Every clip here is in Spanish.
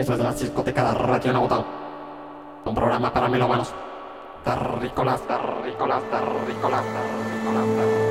Eso es la discoteca de Radio Nauta. Un programa para melómanos. Terrícolas, terrícolas, terrícolas, terrícolas, terrícolas,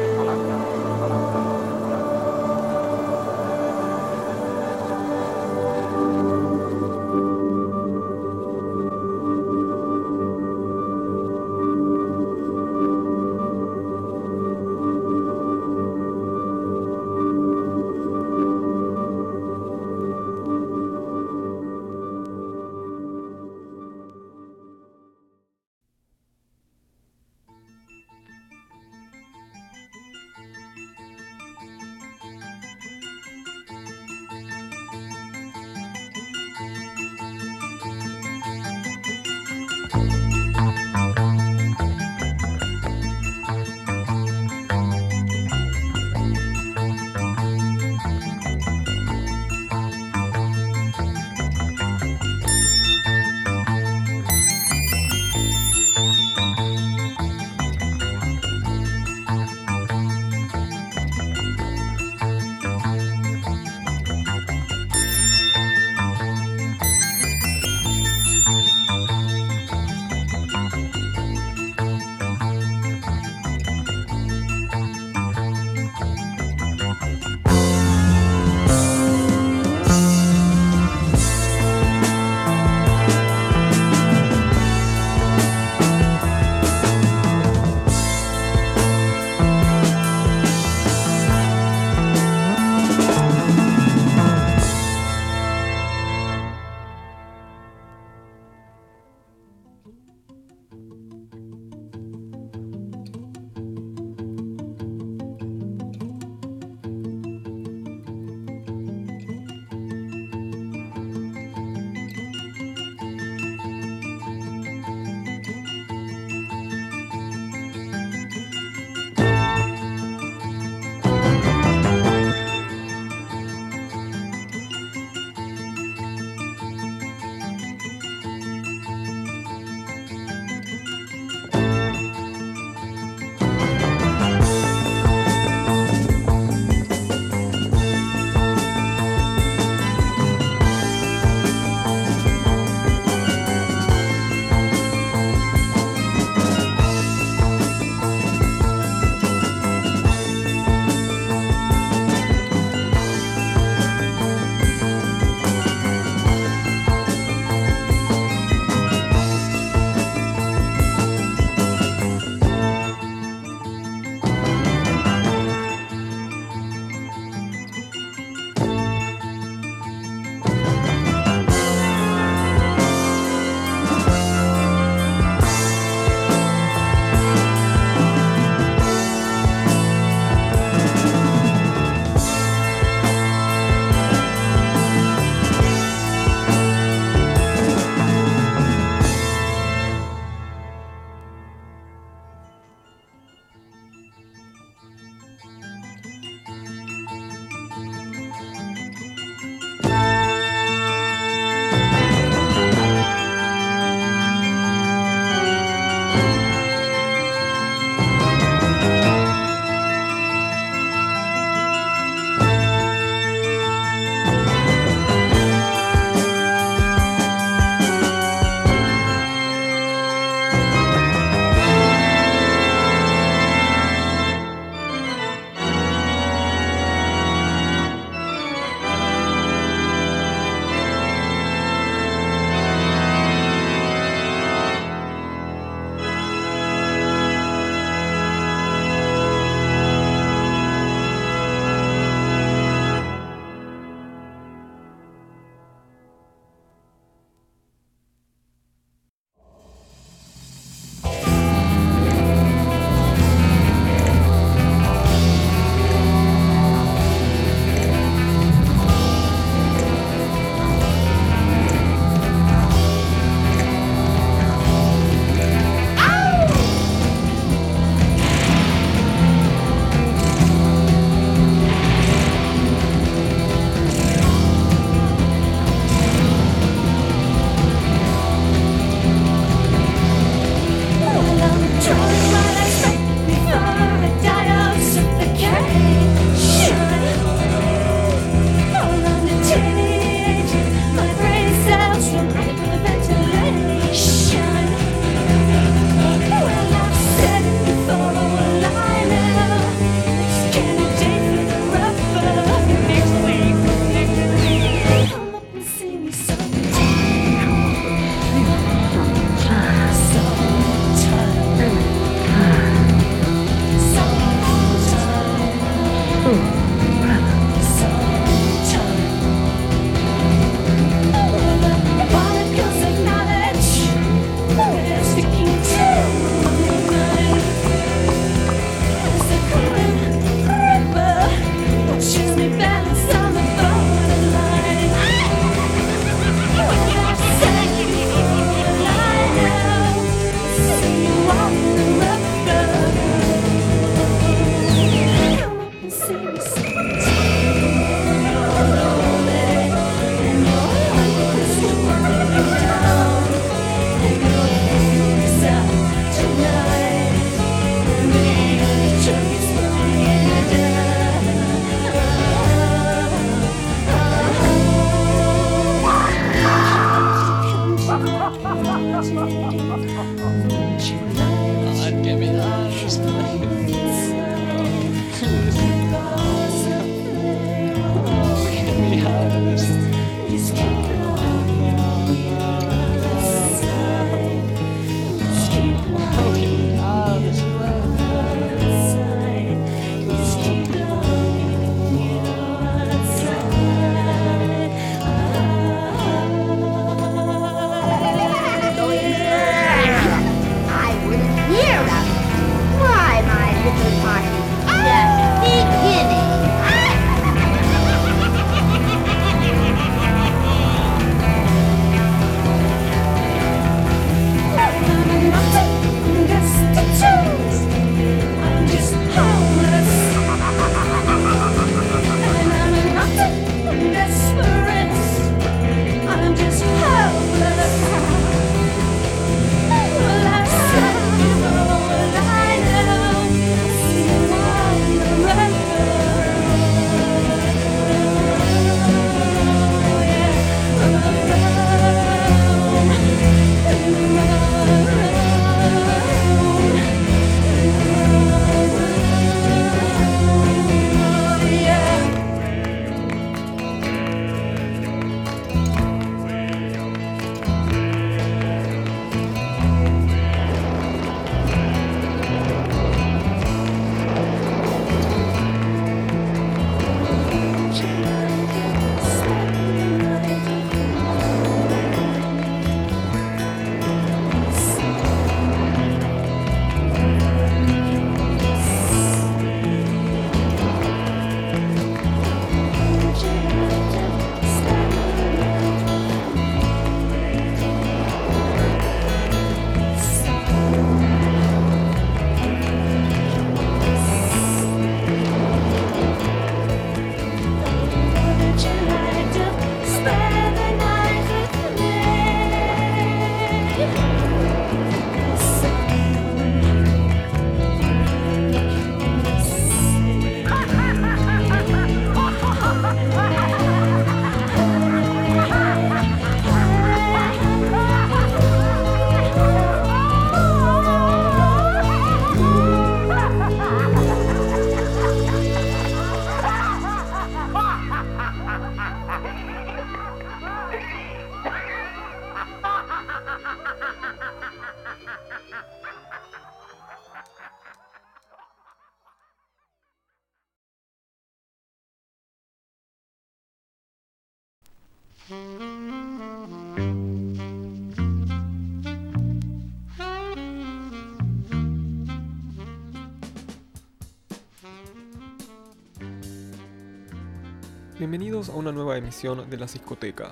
Bienvenidos a una nueva emisión de La Ciscoteca.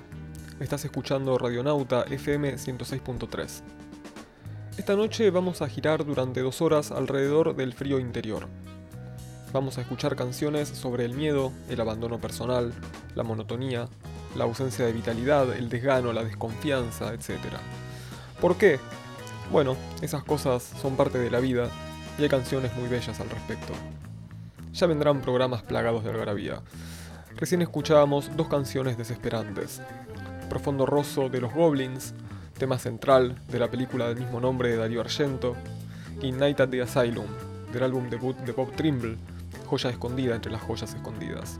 Estás escuchando Radionauta FM 106.3. Esta noche vamos a girar durante dos horas alrededor del frío interior. Vamos a escuchar canciones sobre el miedo, el abandono personal, la monotonía, la ausencia de vitalidad, el desgano, la desconfianza, etc. ¿Por qué? Bueno, esas cosas son parte de la vida y hay canciones muy bellas al respecto. Ya vendrán programas plagados de algarabía. Recién escuchábamos dos canciones desesperantes. Profundo Rosso de los Goblins, tema central de la película del mismo nombre de Darío Argento, y Night at the Asylum, del álbum debut de Bob Trimble, joya escondida entre las joyas escondidas.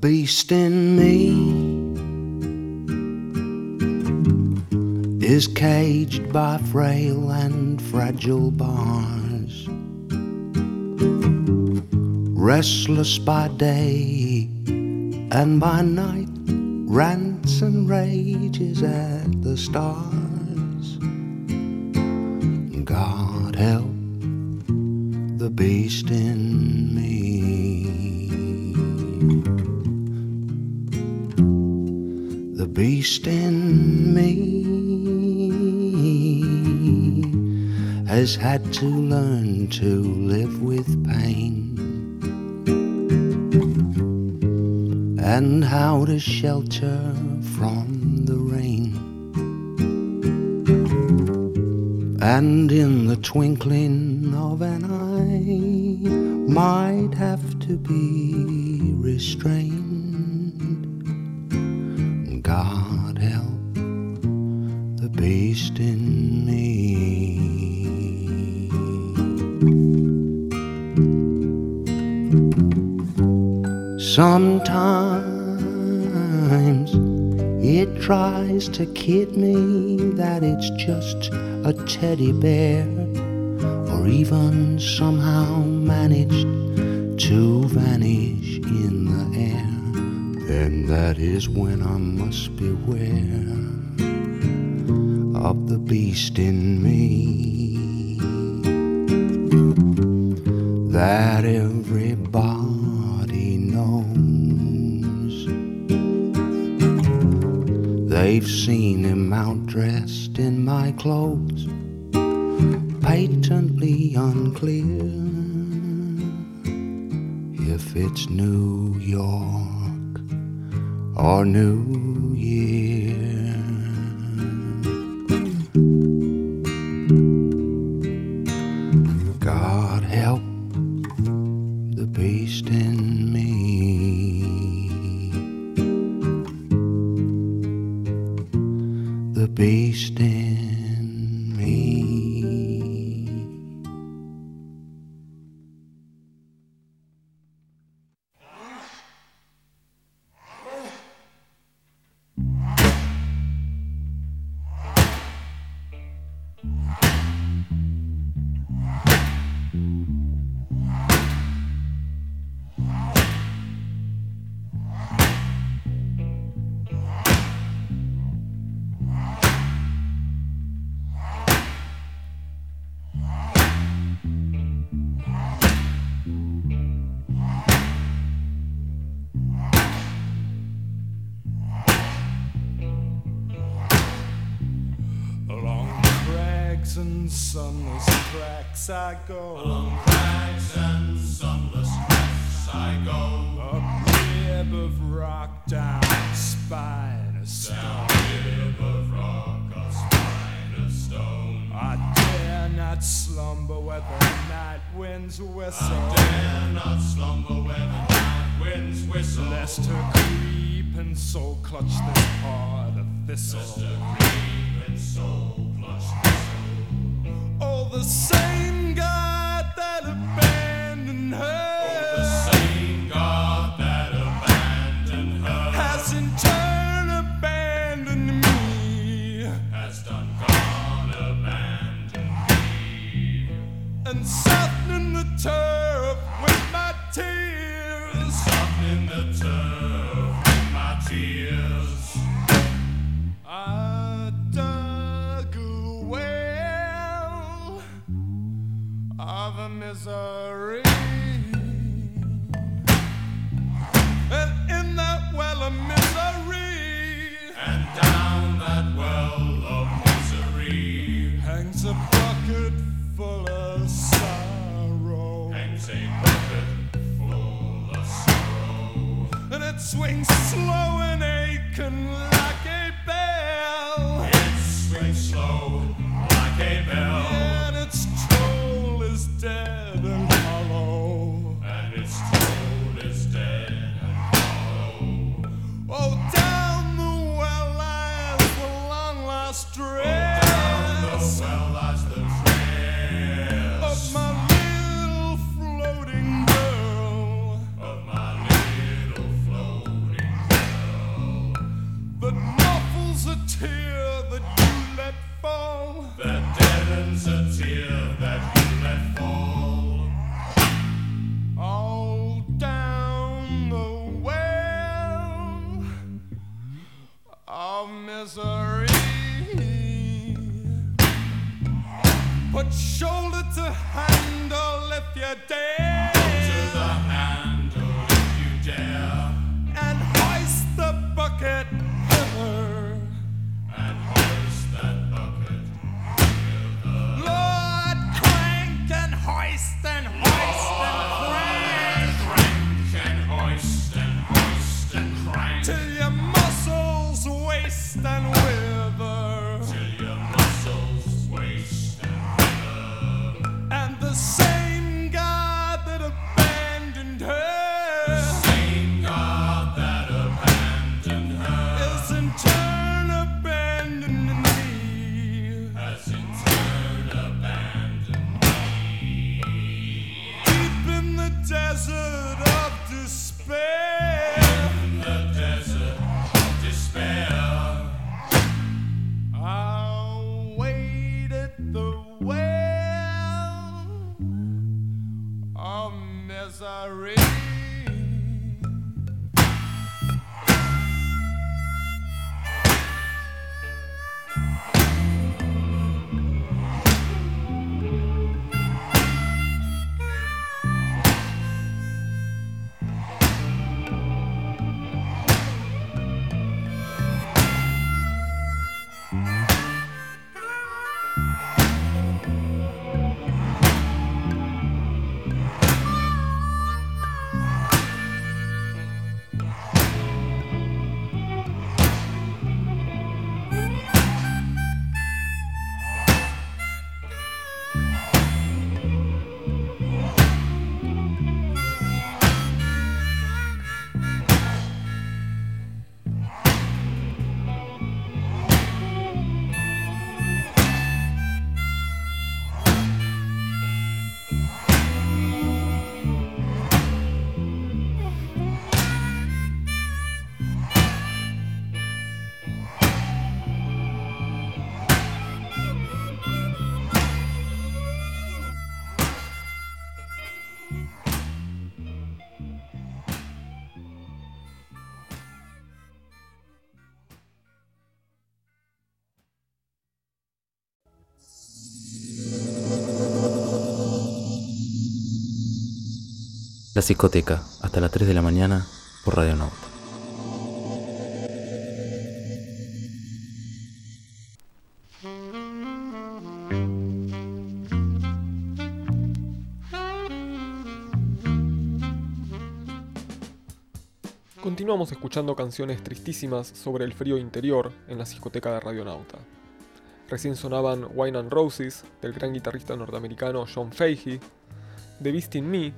Beast in me is caged by frail and fragile bars, restless by day and by night, rants and rages at the stars. hit me that it's just a teddy bear, or even somehow managed to vanish in the air, then that is when I must beware. They've seen him out dressed in my clothes, patently unclear. If it's New York or New La discoteca, hasta las 3 de la mañana por Radio Nauta. Continuamos escuchando canciones tristísimas sobre el frío interior en la discoteca de Radionauta. Recién sonaban Wine and Roses del gran guitarrista norteamericano John Fahey, The Beast in Me,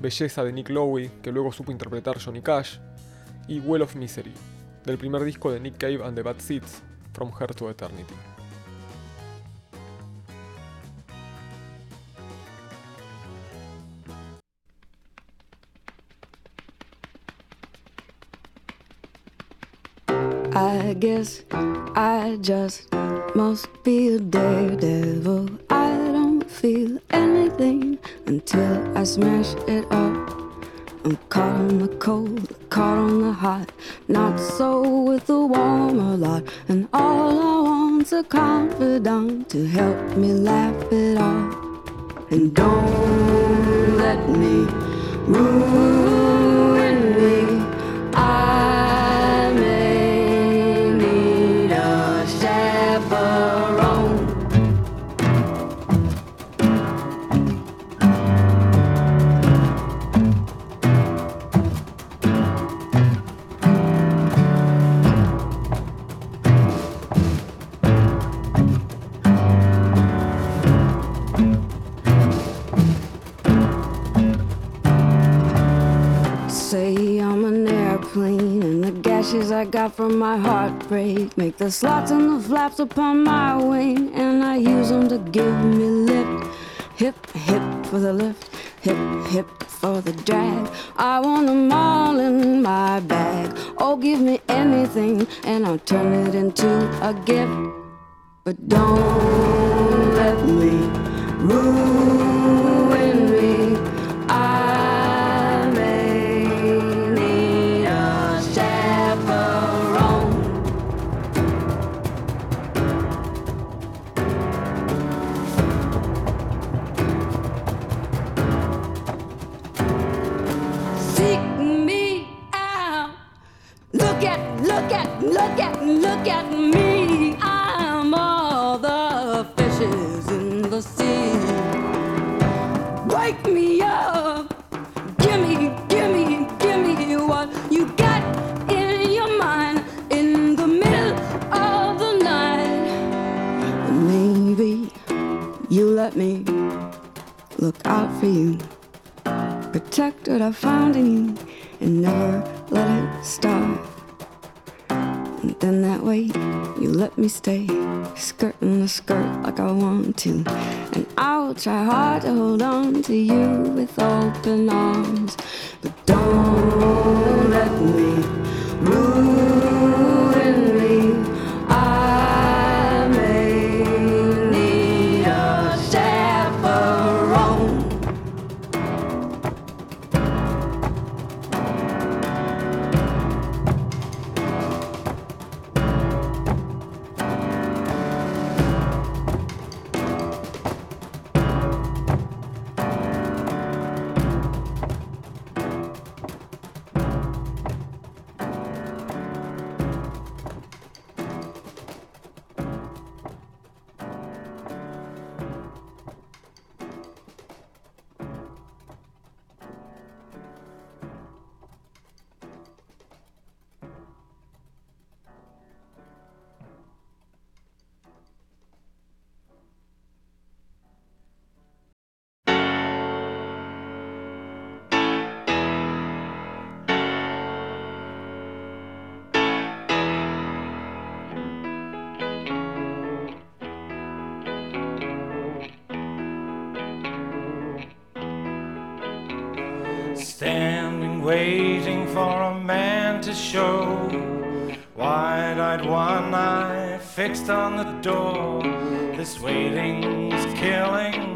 Belleza de Nick Lowe que luego supo interpretar Johnny Cash, y Well of Misery, del primer disco de Nick Cave and the Bad Seeds, From Her to Eternity. I guess I just must be a daredevil. I don't feel anything until I smash it up. I'm caught on the cold, caught on the hot. Not so with the warmer lot. And all I want's a confidant to help me laugh it off. And don't let me ruin I got from my heartbreak make the slots and the flaps upon my wing, and I use them to give me lift. Hip, hip for the lift, hip, hip for the drag. I want them all in my bag. Oh, give me anything, and I'll turn it into a gift. But don't let me ruin look out for you. Protect what I found in you and never let it start. And then that way you let me stay, skirting the skirt like I want to. And I'll try hard to hold on to you with open arms. But don't let me ruin fixed on the door. This waiting's killing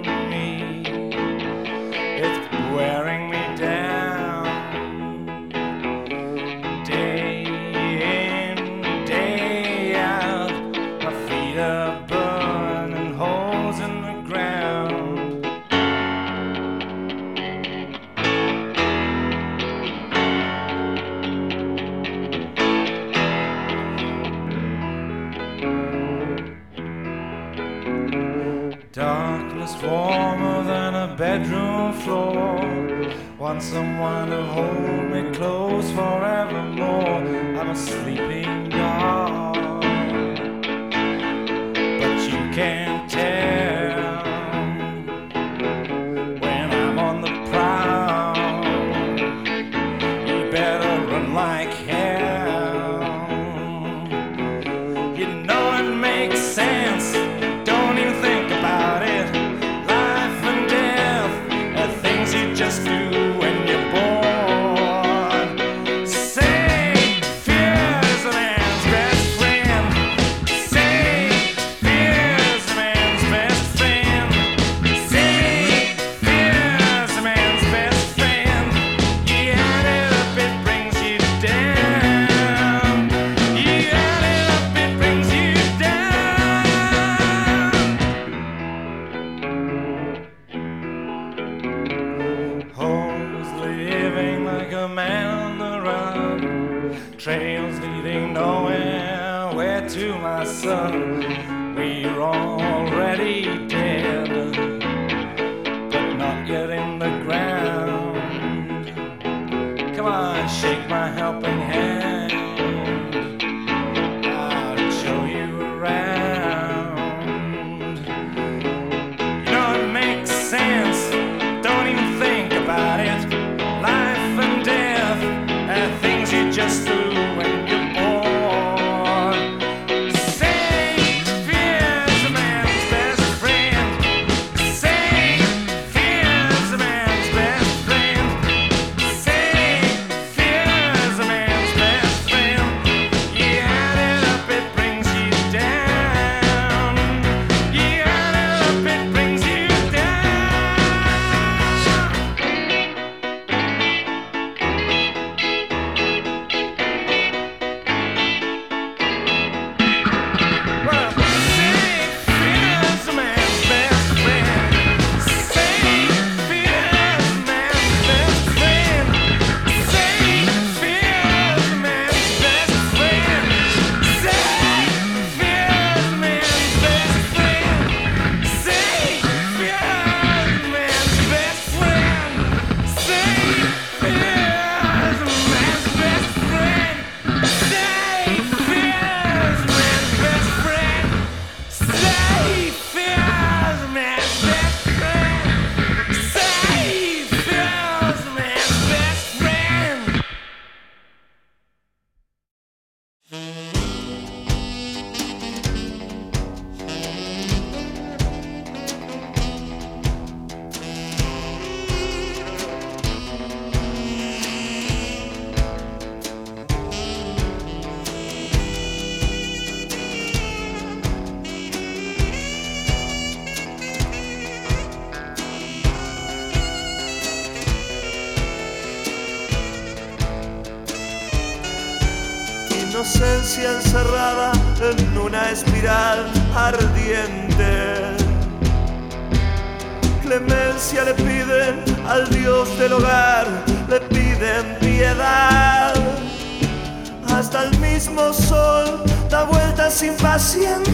mismo sol da vueltas impaciente.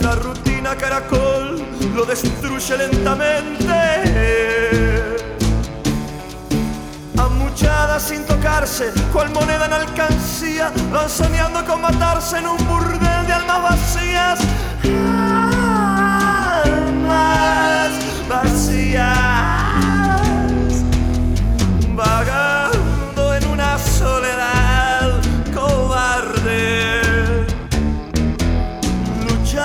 La rutina caracol lo destruye lentamente. Amuchadas sin tocarse, cual moneda en alcancía, van soñando con matarse en un burdel de almas vacías. Almas vacías,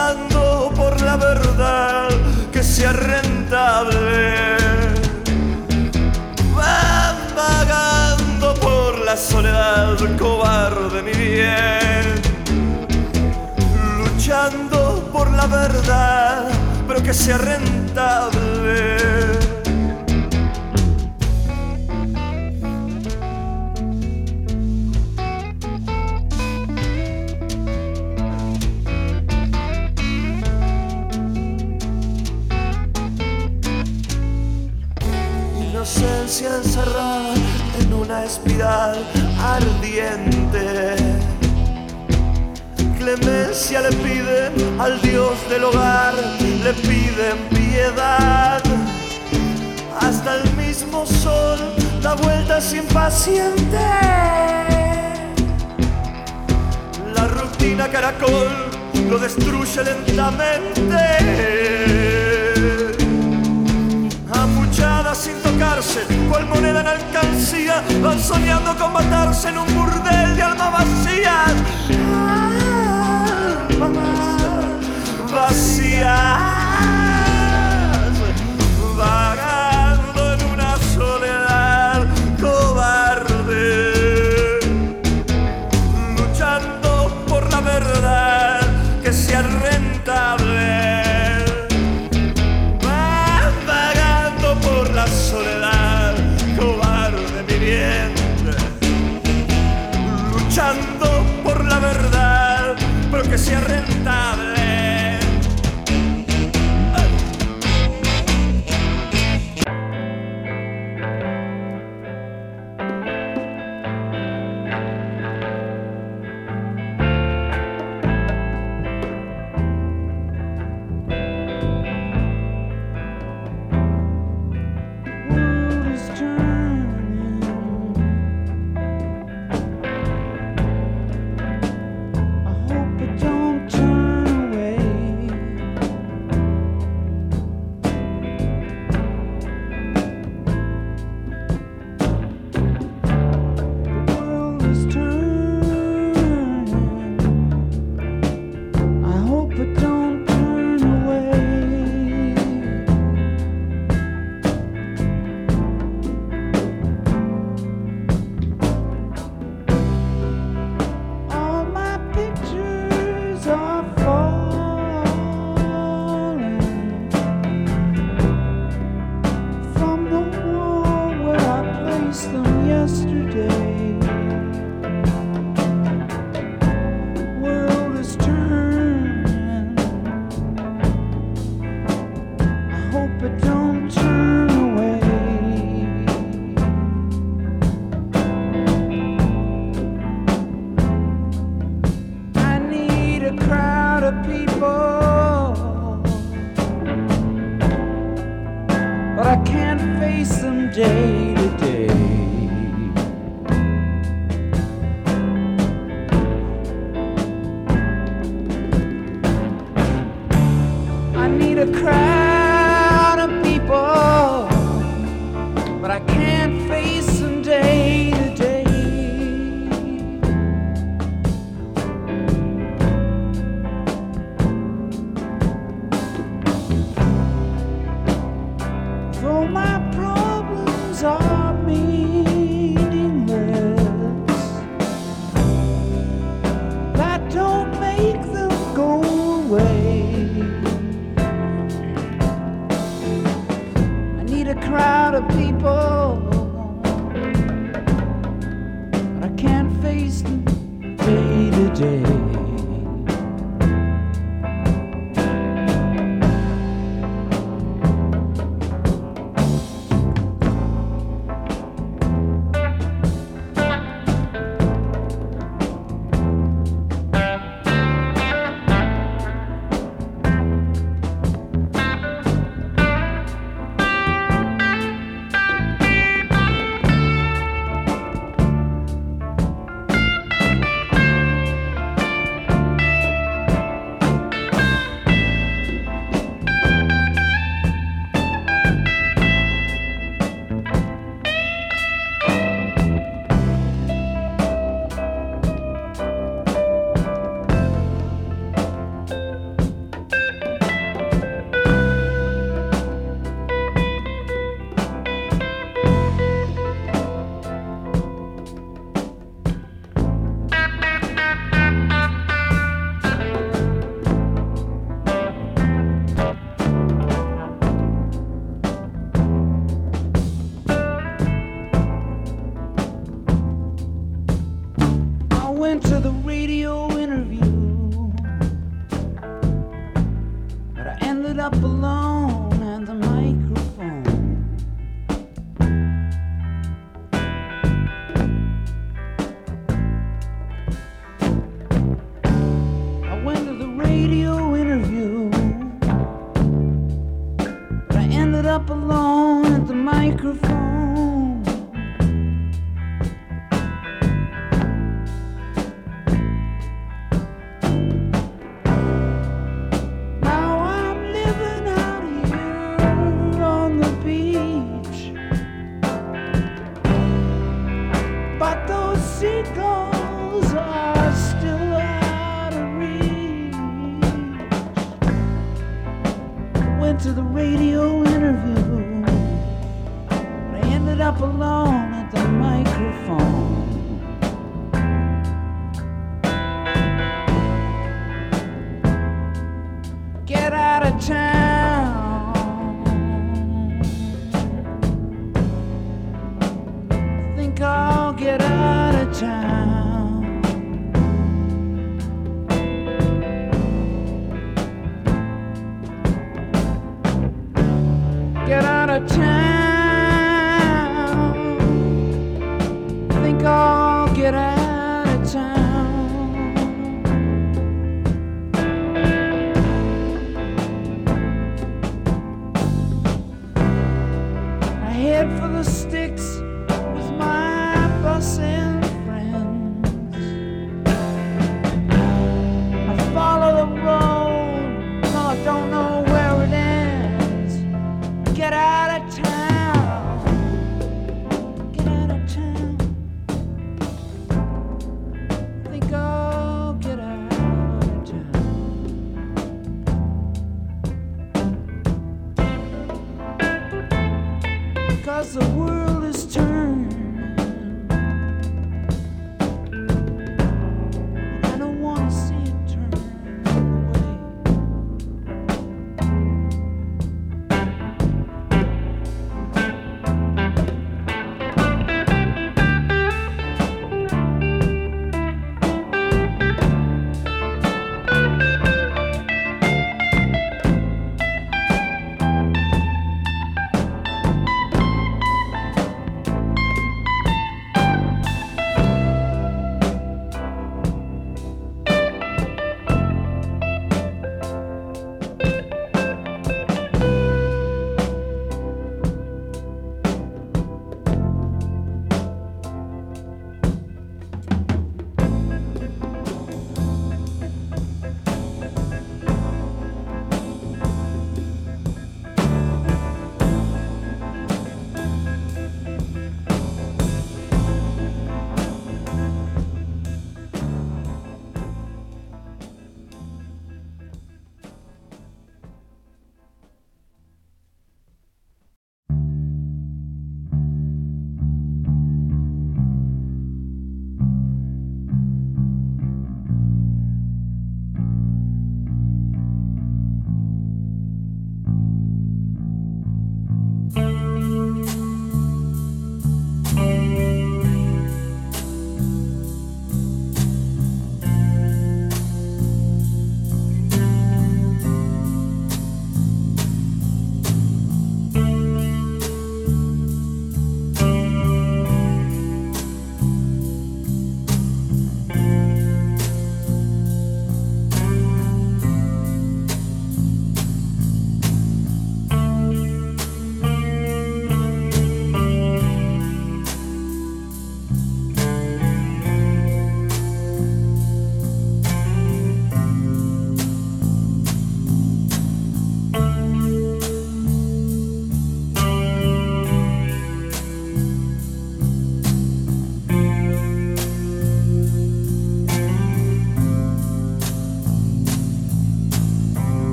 luchando por la verdad que sea rentable. Van vagando por la soledad cobarde, mi bien. Luchando por la verdad, pero que sea rentable. Inocencia encerrada en una espiral ardiente. Clemencia le piden al Dios del hogar, le piden piedad. Hasta el mismo sol da vueltas impaciente. La rutina caracol lo destruye lentamente sin tocarse, cual moneda en alcancía, van soñando con matarse en un burdel de almas vacías. Almas vacías,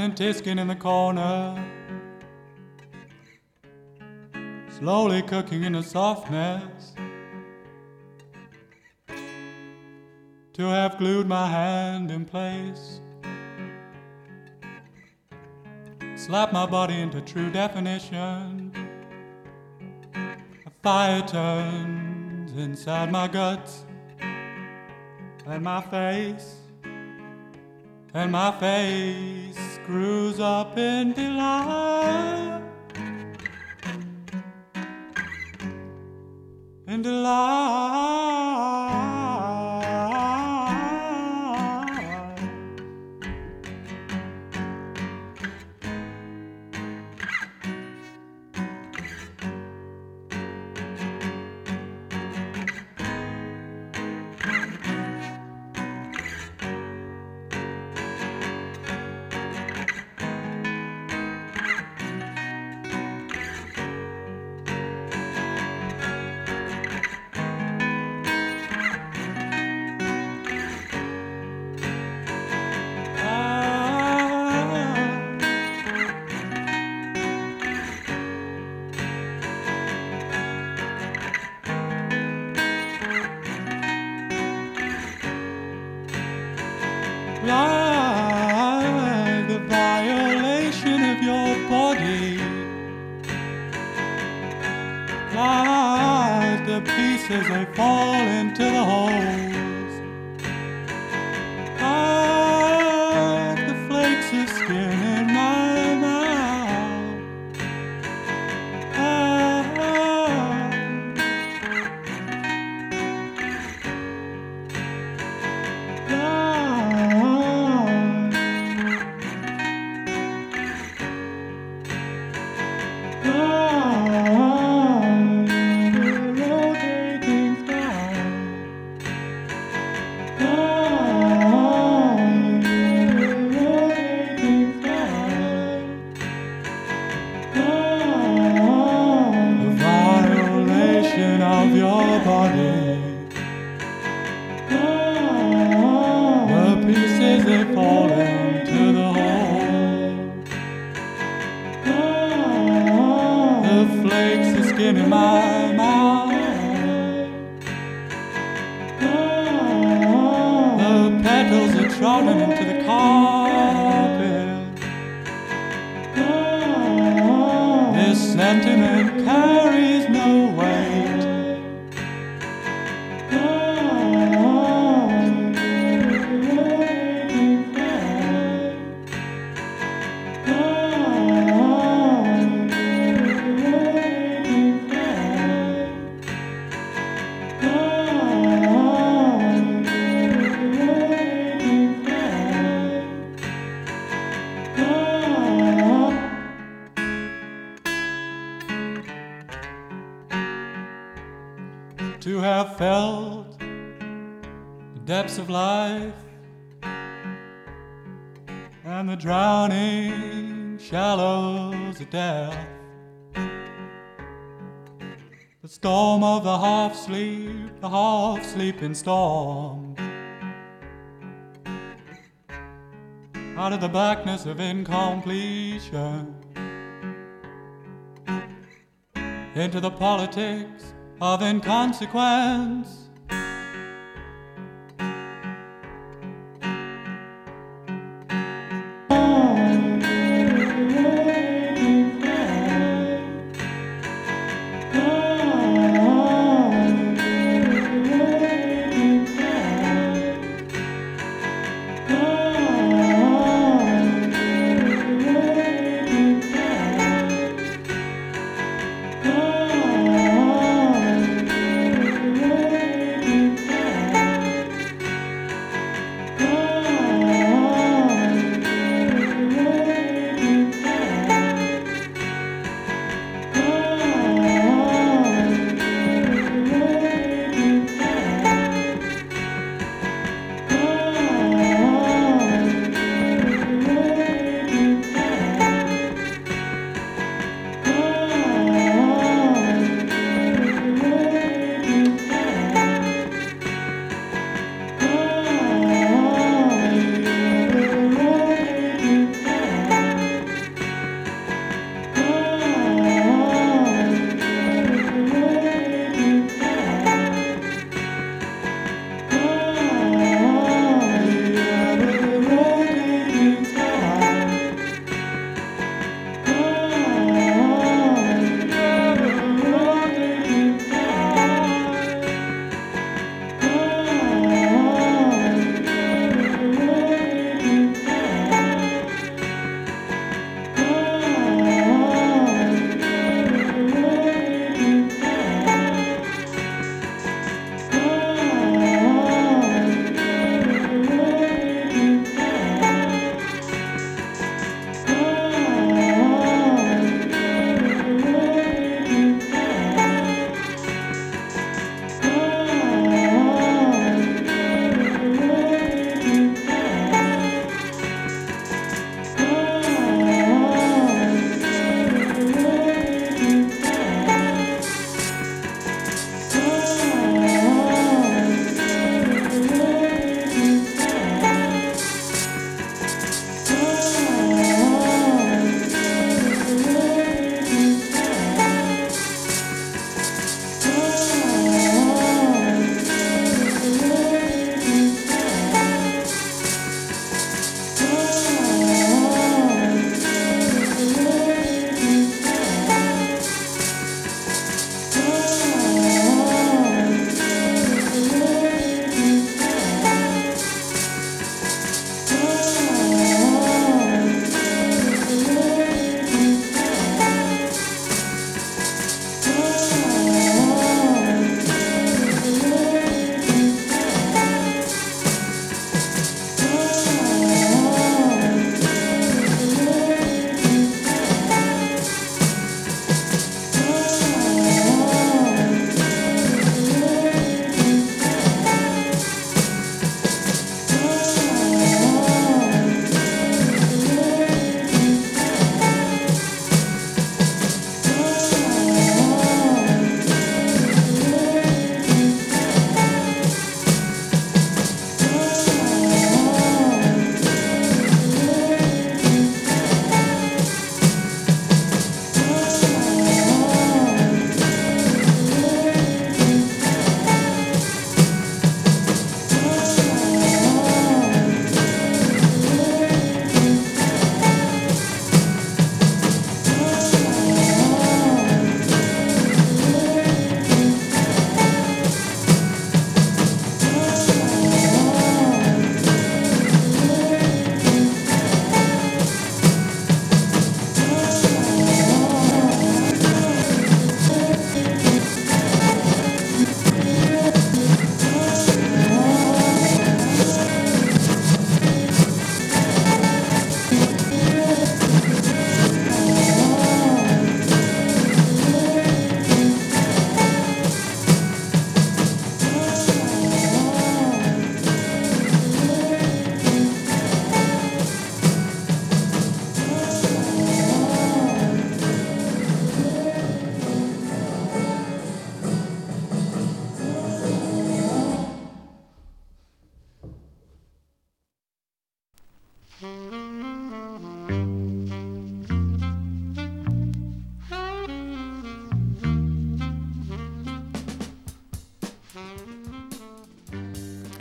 and tisking in the corner, slowly cooking in the softness. To have glued my hand in place, slap my body into true definition. A fire turns inside my guts, and my face and my face screws up in delight. In delight. my of incompletion into the politics of inconsequence.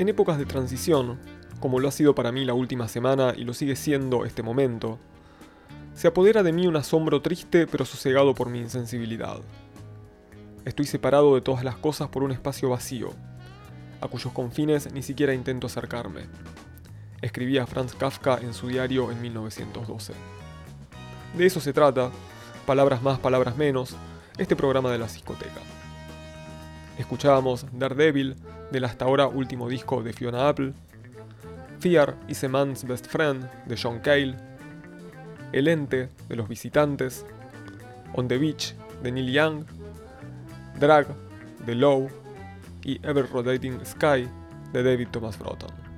En épocas de transición, como lo ha sido para mí la última semana y lo sigue siendo este momento, se apodera de mí un asombro triste pero sosegado por mi insensibilidad. Estoy separado de todas las cosas por un espacio vacío, a cuyos confines ni siquiera intento acercarme. Escribía Franz Kafka en su diario en 1912. De eso se trata, palabras más, palabras menos, este programa de la discoteca. Escuchábamos Daredevil, del hasta ahora último disco de Fiona Apple, Fear is a Man's Best Friend, de John Cale, El Ente, de Los Visitantes, On the Beach, de Neil Young, Drag, de Low, y Ever Rotating Sky, de David Thomas Broughton.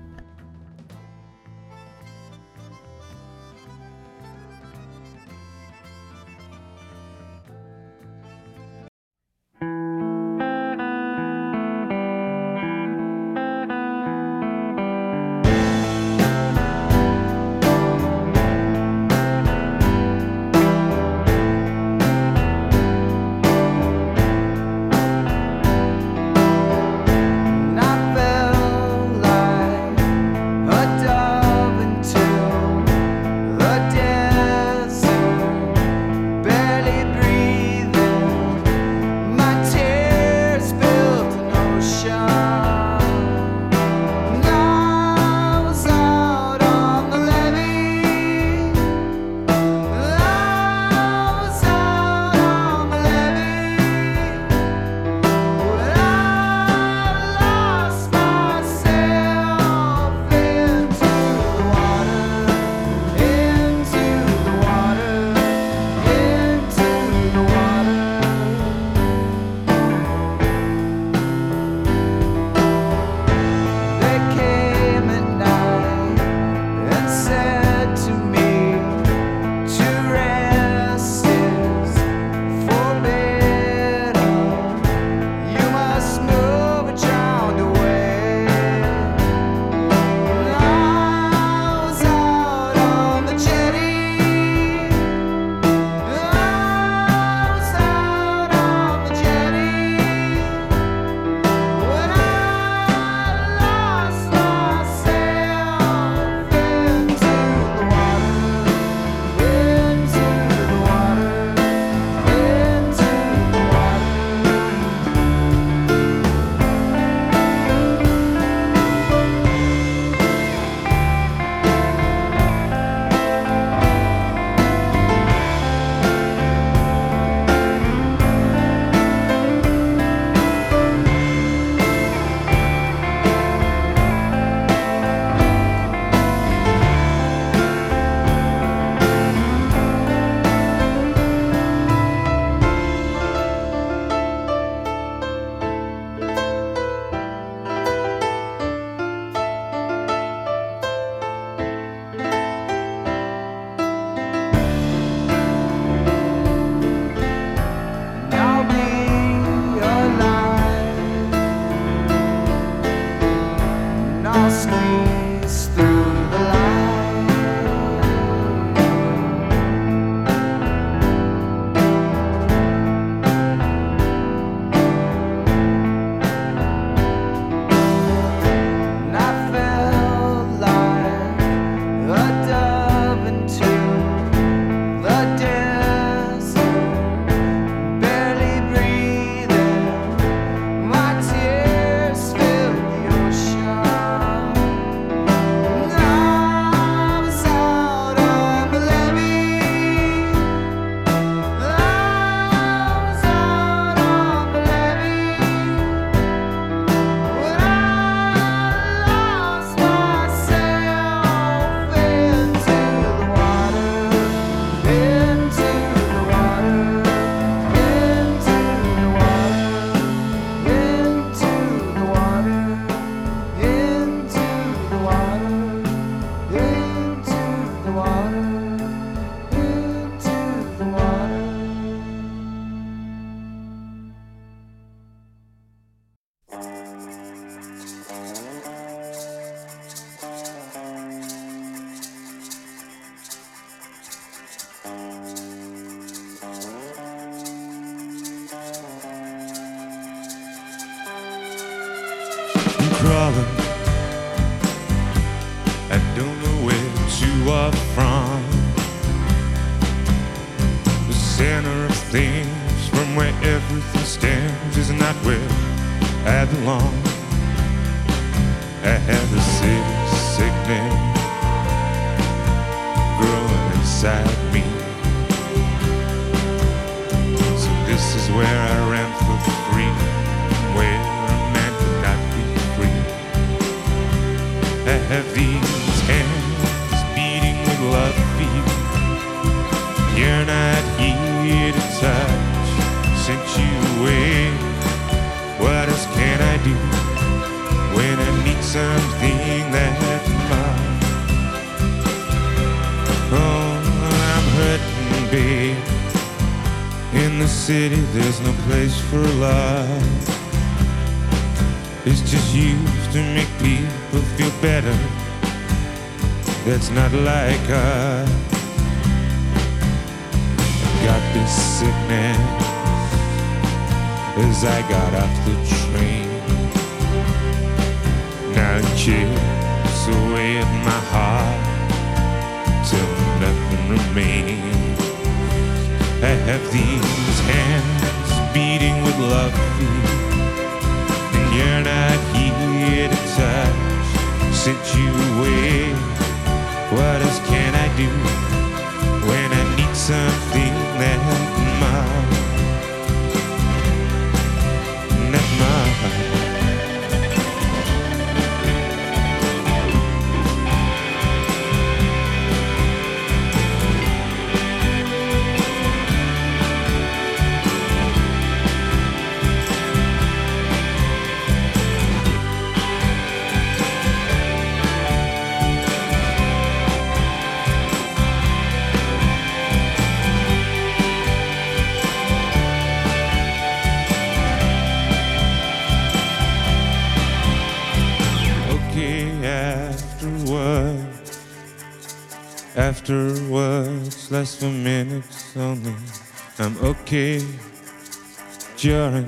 enduring.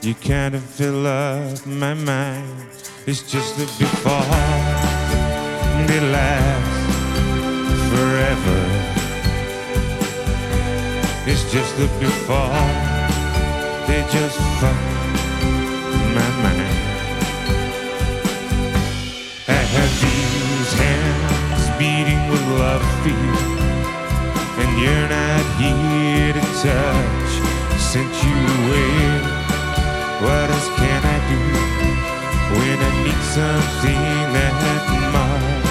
You can't fill up my mind. It's just the before and it lasts forever. It's just the before they just fuck my mind. I have these hands beating with love for you, and you're not here to touch sent you away. What else can I do when I need something that might?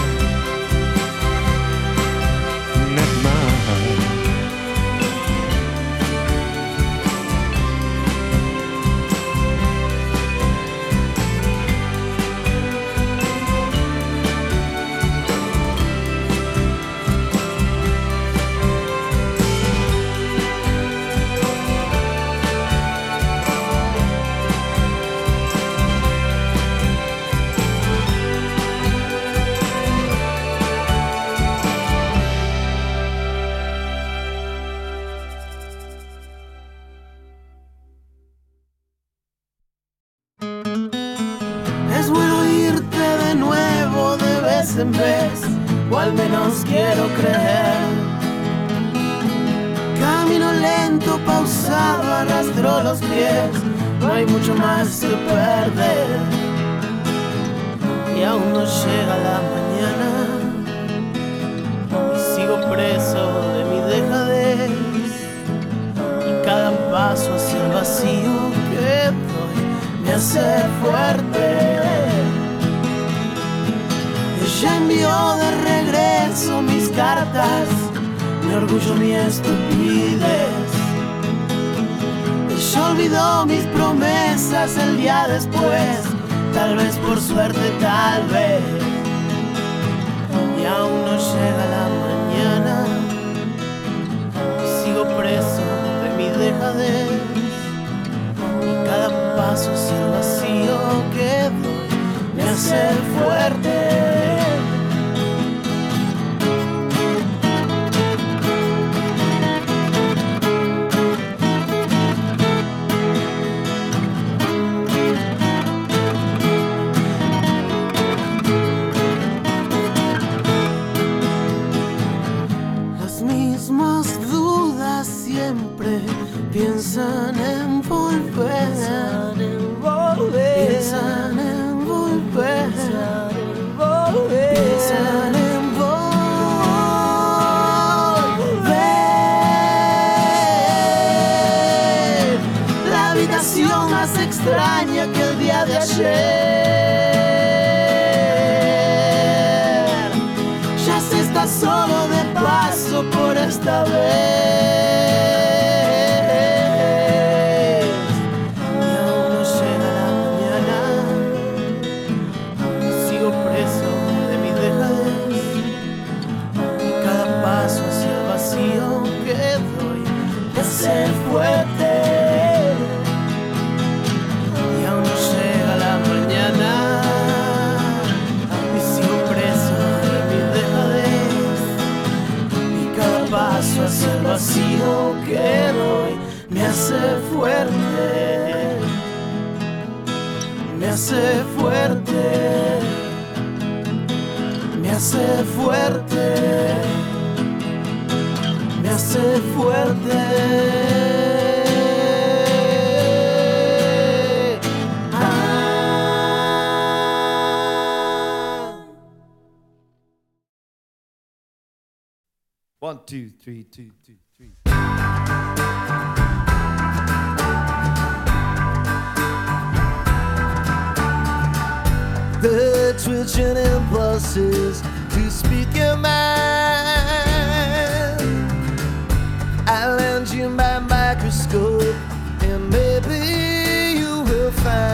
Microscope, and maybe you will find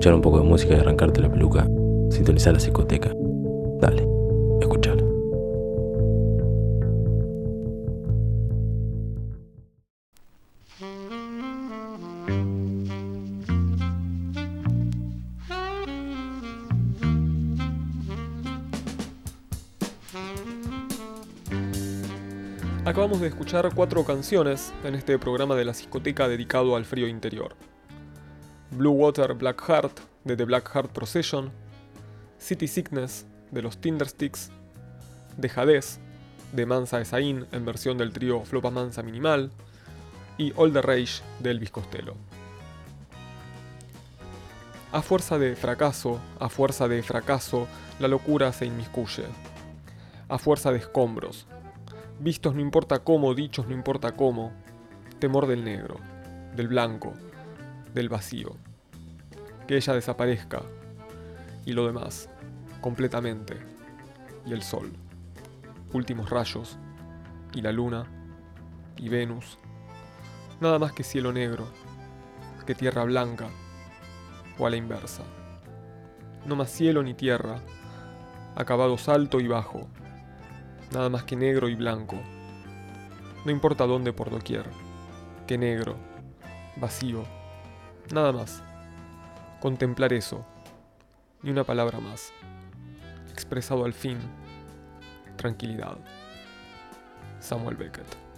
escuchar un poco de música y arrancarte la peluca, sintonizar la psicoteca. Dale, escúchalo. Acabamos de escuchar cuatro canciones en este programa de la discoteca dedicado al frío interior. Blue Water Black Heart de The Black Heart Procession, City Sickness de los Tindersticks, Dejadez de Mansa Esaín en versión del trío Flopa Mansa Minimal y All the Rage de Elvis Costello. A fuerza de fracaso, a fuerza de fracaso, la locura se inmiscuye. A fuerza de escombros, vistos no importa cómo, dichos no importa cómo, temor del negro, del blanco, del vacío. Que ella desaparezca y lo demás, completamente, y el sol, últimos rayos, y la luna, y Venus, nada más que cielo negro, que tierra blanca, o a la inversa. No más cielo ni tierra, acabados alto y bajo, nada más que negro y blanco. No importa dónde por doquier, que negro, vacío, nada más. Contemplar eso, ni una palabra más. Expresado al fin, tranquilidad. Samuel Beckett.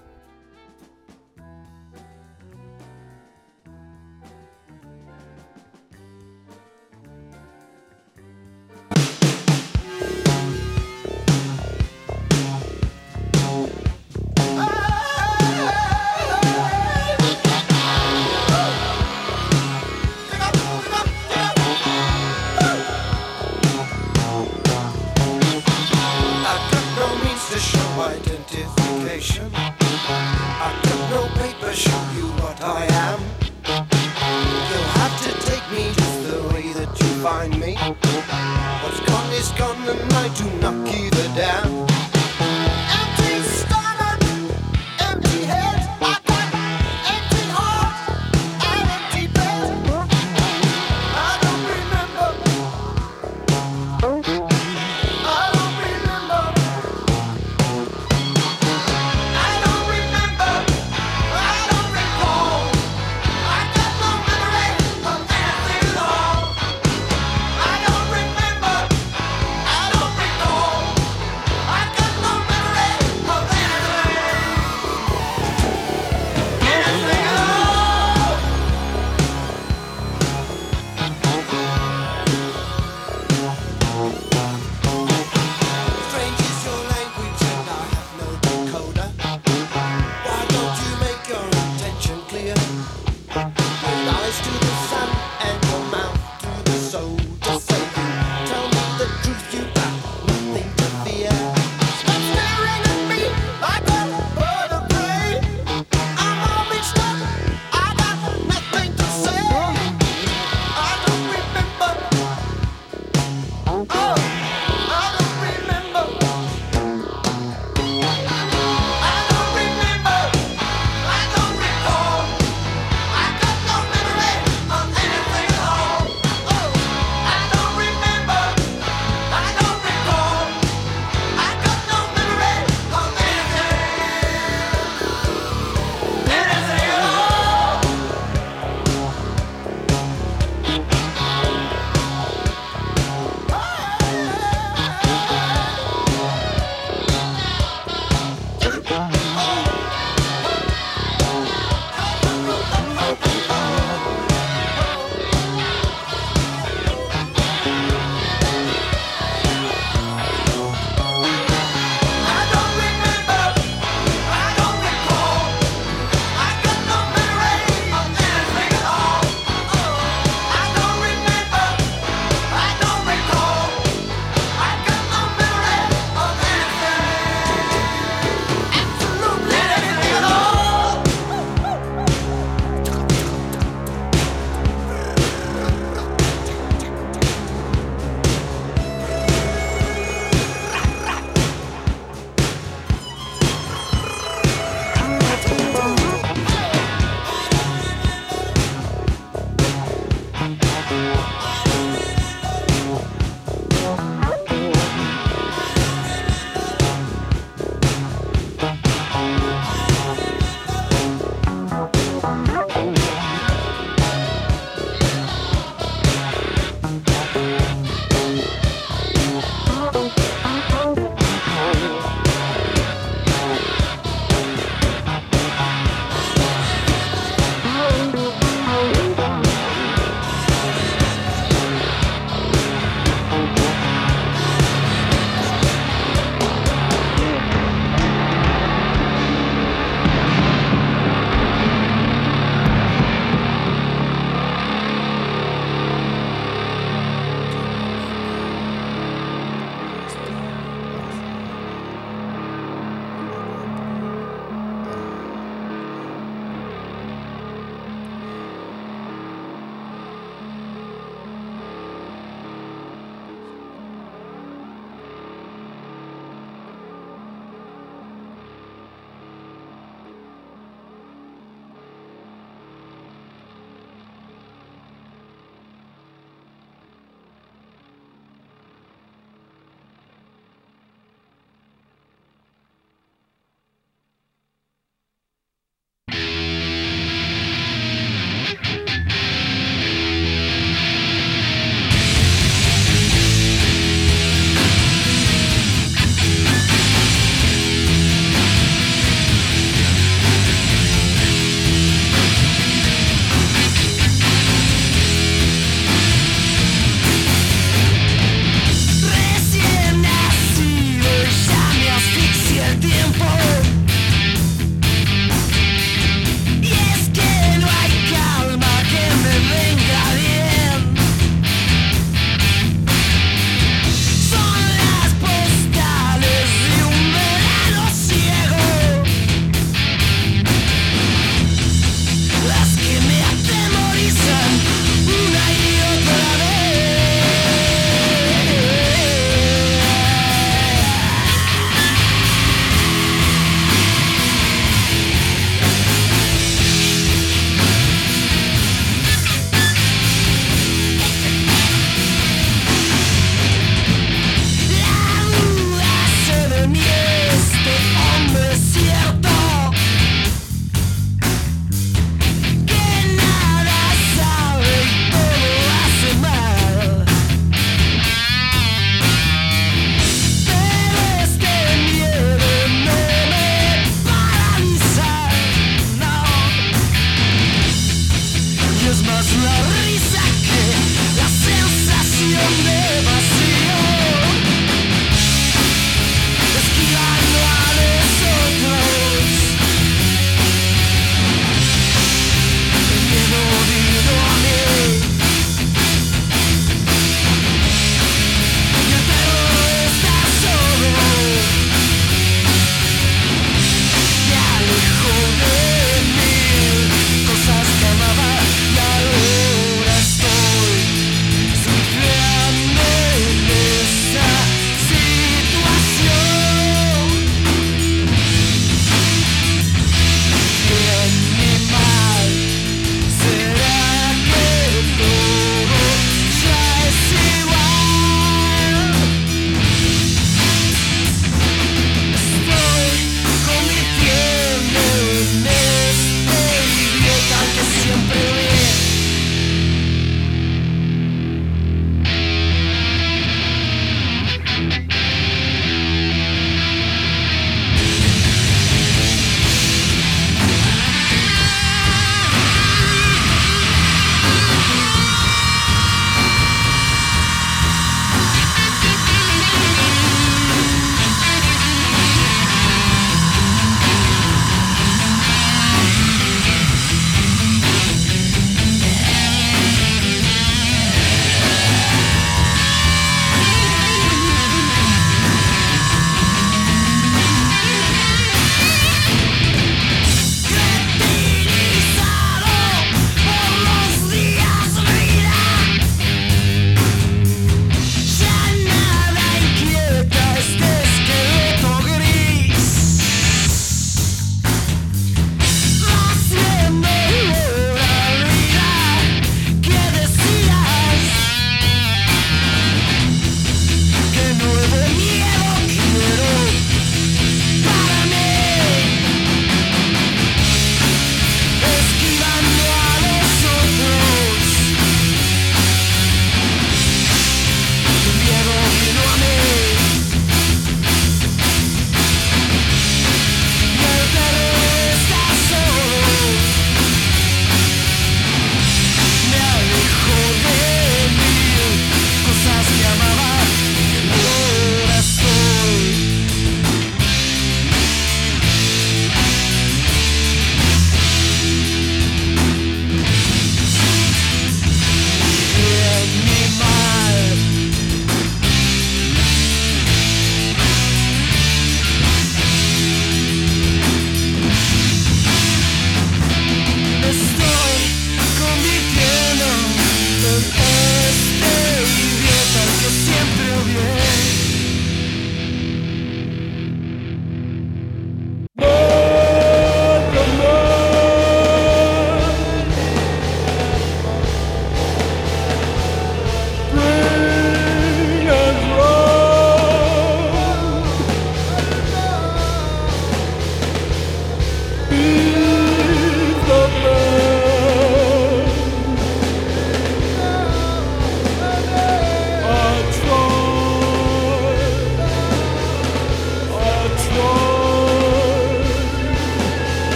es más la risa que la sensación de vacío.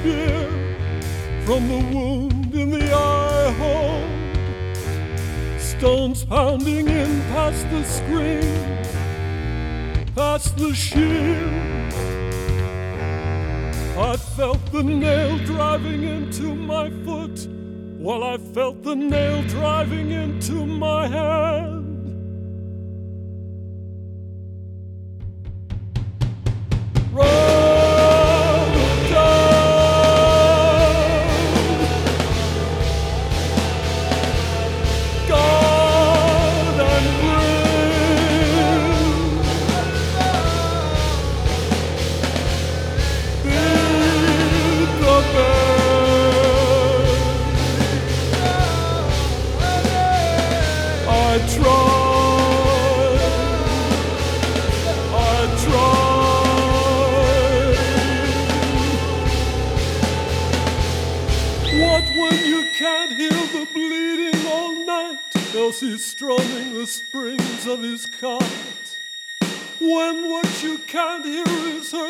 Spear from the wound in the eye hole, stones pounding in past the screen, past the shield. I felt the nail driving into my foot, while I felt the nail driving into my hand.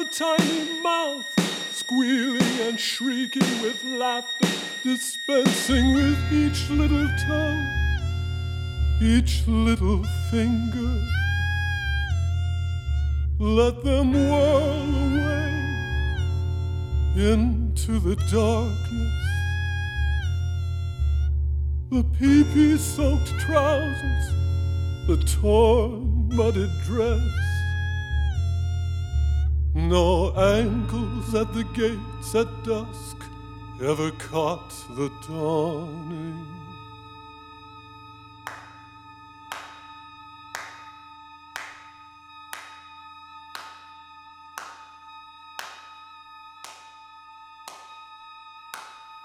Her tiny mouth squealing and shrieking with laughter, dispensing with each little toe, each little finger. Let them whirl away into the darkness. The pee-pee soaked trousers, the torn, muddied dress. No ankles at the gates at dusk ever caught the dawning.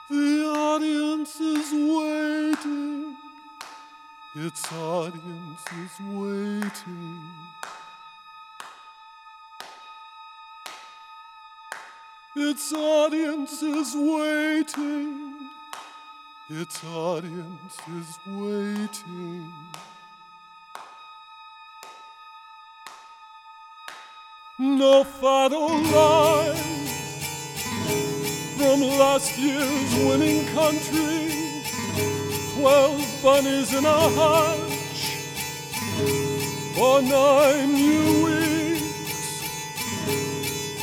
The audience is waiting. Its audience is waiting. Its audience is waiting. Its audience is waiting. No final line from last year's winning country. Twelve bunnies in a hutch for nine new weeks.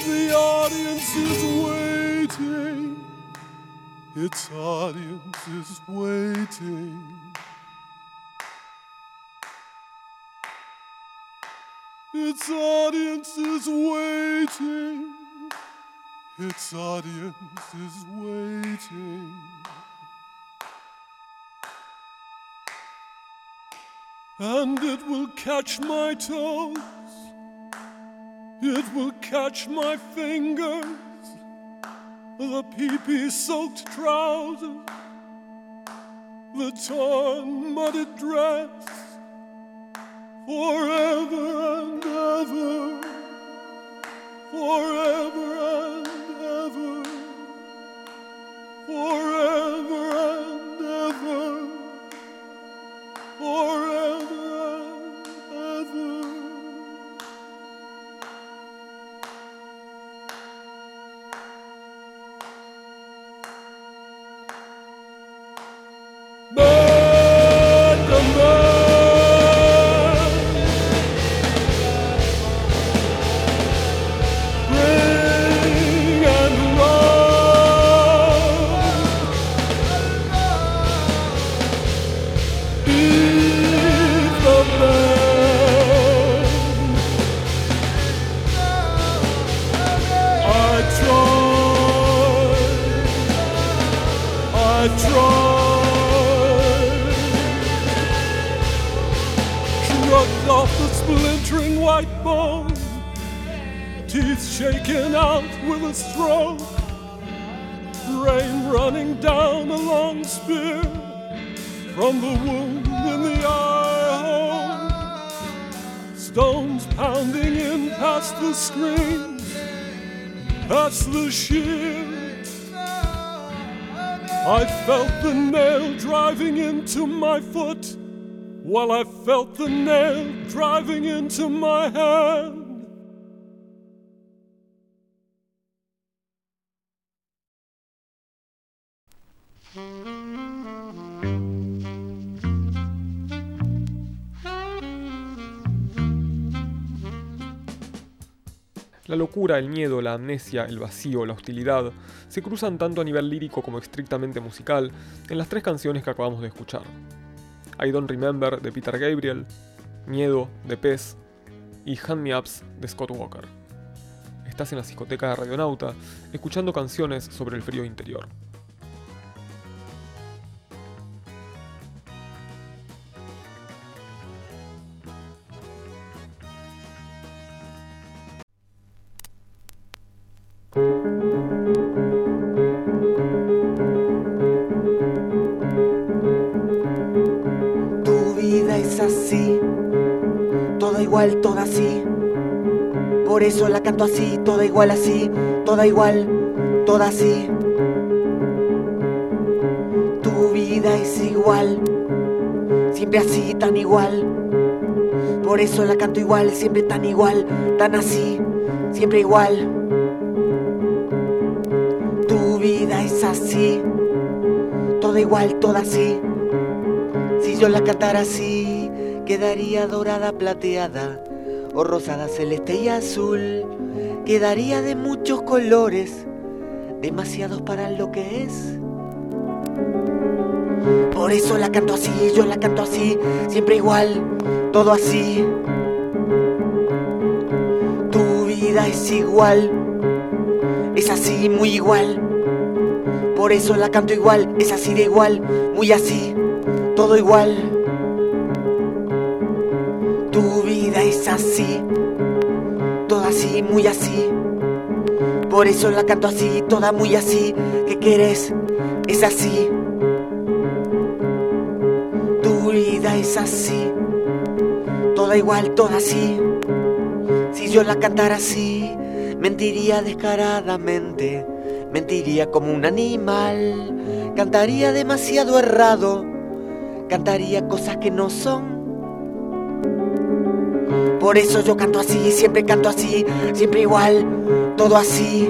The audience is waiting. Its audience is waiting. Its audience is waiting. Its audience is waiting. And it will catch my toes. It will catch my fingers. The pee-pee soaked trousers. The torn, mudded dress. Forever and ever. Forever and ever. Forever and ever. Forever I felt the nail driving into my foot, while I felt the nail driving into my hand. La locura, el miedo, la amnesia, el vacío, la hostilidad se cruzan tanto a nivel lírico como estrictamente musical en las tres canciones que acabamos de escuchar. I Don't Remember de Peter Gabriel, Miedo de Pez y Hand Me Ups de Scott Walker. Estás en la discoteca de Radionauta escuchando canciones sobre el frío interior. Canto así, toda igual así, toda igual, toda así. Tu vida es igual, siempre así, tan igual. Por eso la canto igual, siempre tan igual, tan así, siempre igual. Tu vida es así, toda igual, toda así. Si yo la cantara así, quedaría dorada, plateada, o rosada, celeste y azul. Quedaría de muchos colores, demasiados para lo que es. Por eso la canto así, yo la canto así, siempre igual, todo así. Tu vida es igual, es así, muy igual. Por eso la canto igual, es así de igual, muy así, todo igual. Tu vida es así, muy así. Por eso la canto así, toda muy así. ¿Qué quieres? Es así. Tu vida es así, toda igual, toda así. Si yo la cantara así, mentiría descaradamente, mentiría como un animal, cantaría demasiado errado, cantaría cosas que no son. Por eso yo canto así, siempre canto así, siempre igual, todo así.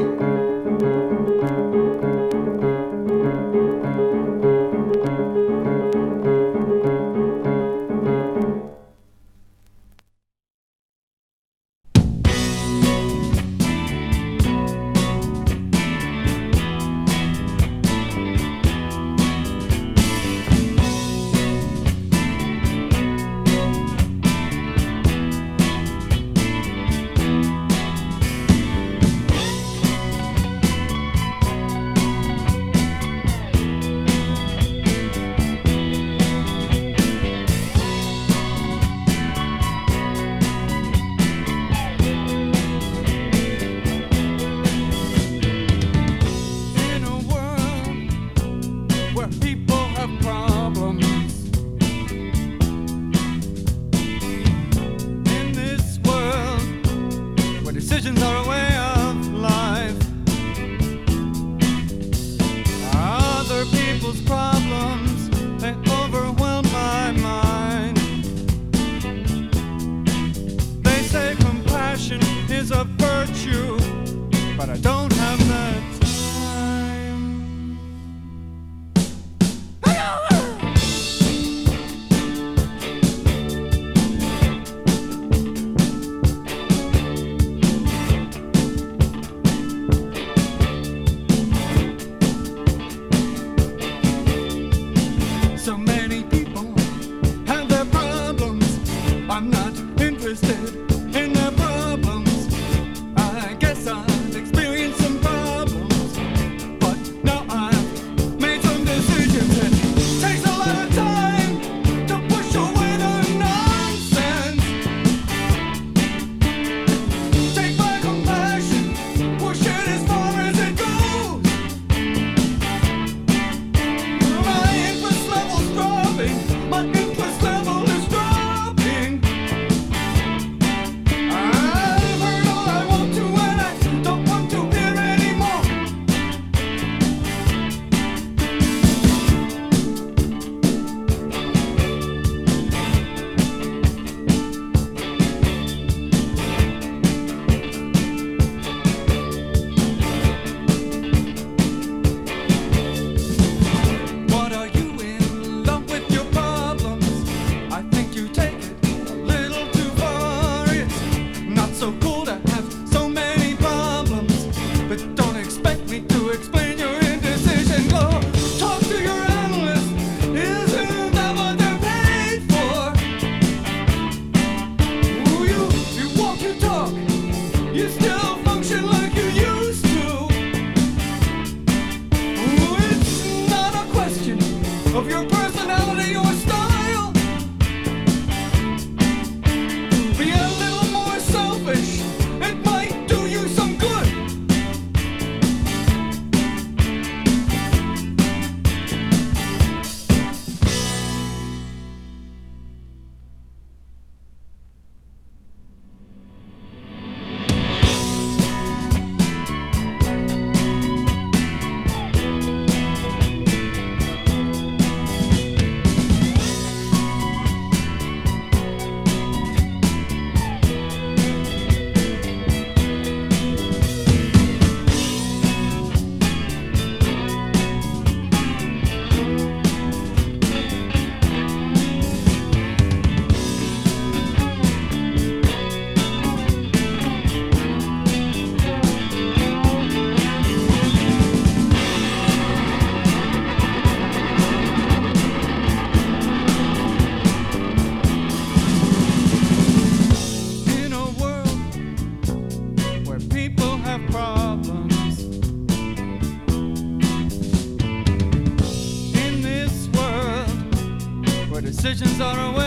visions are away.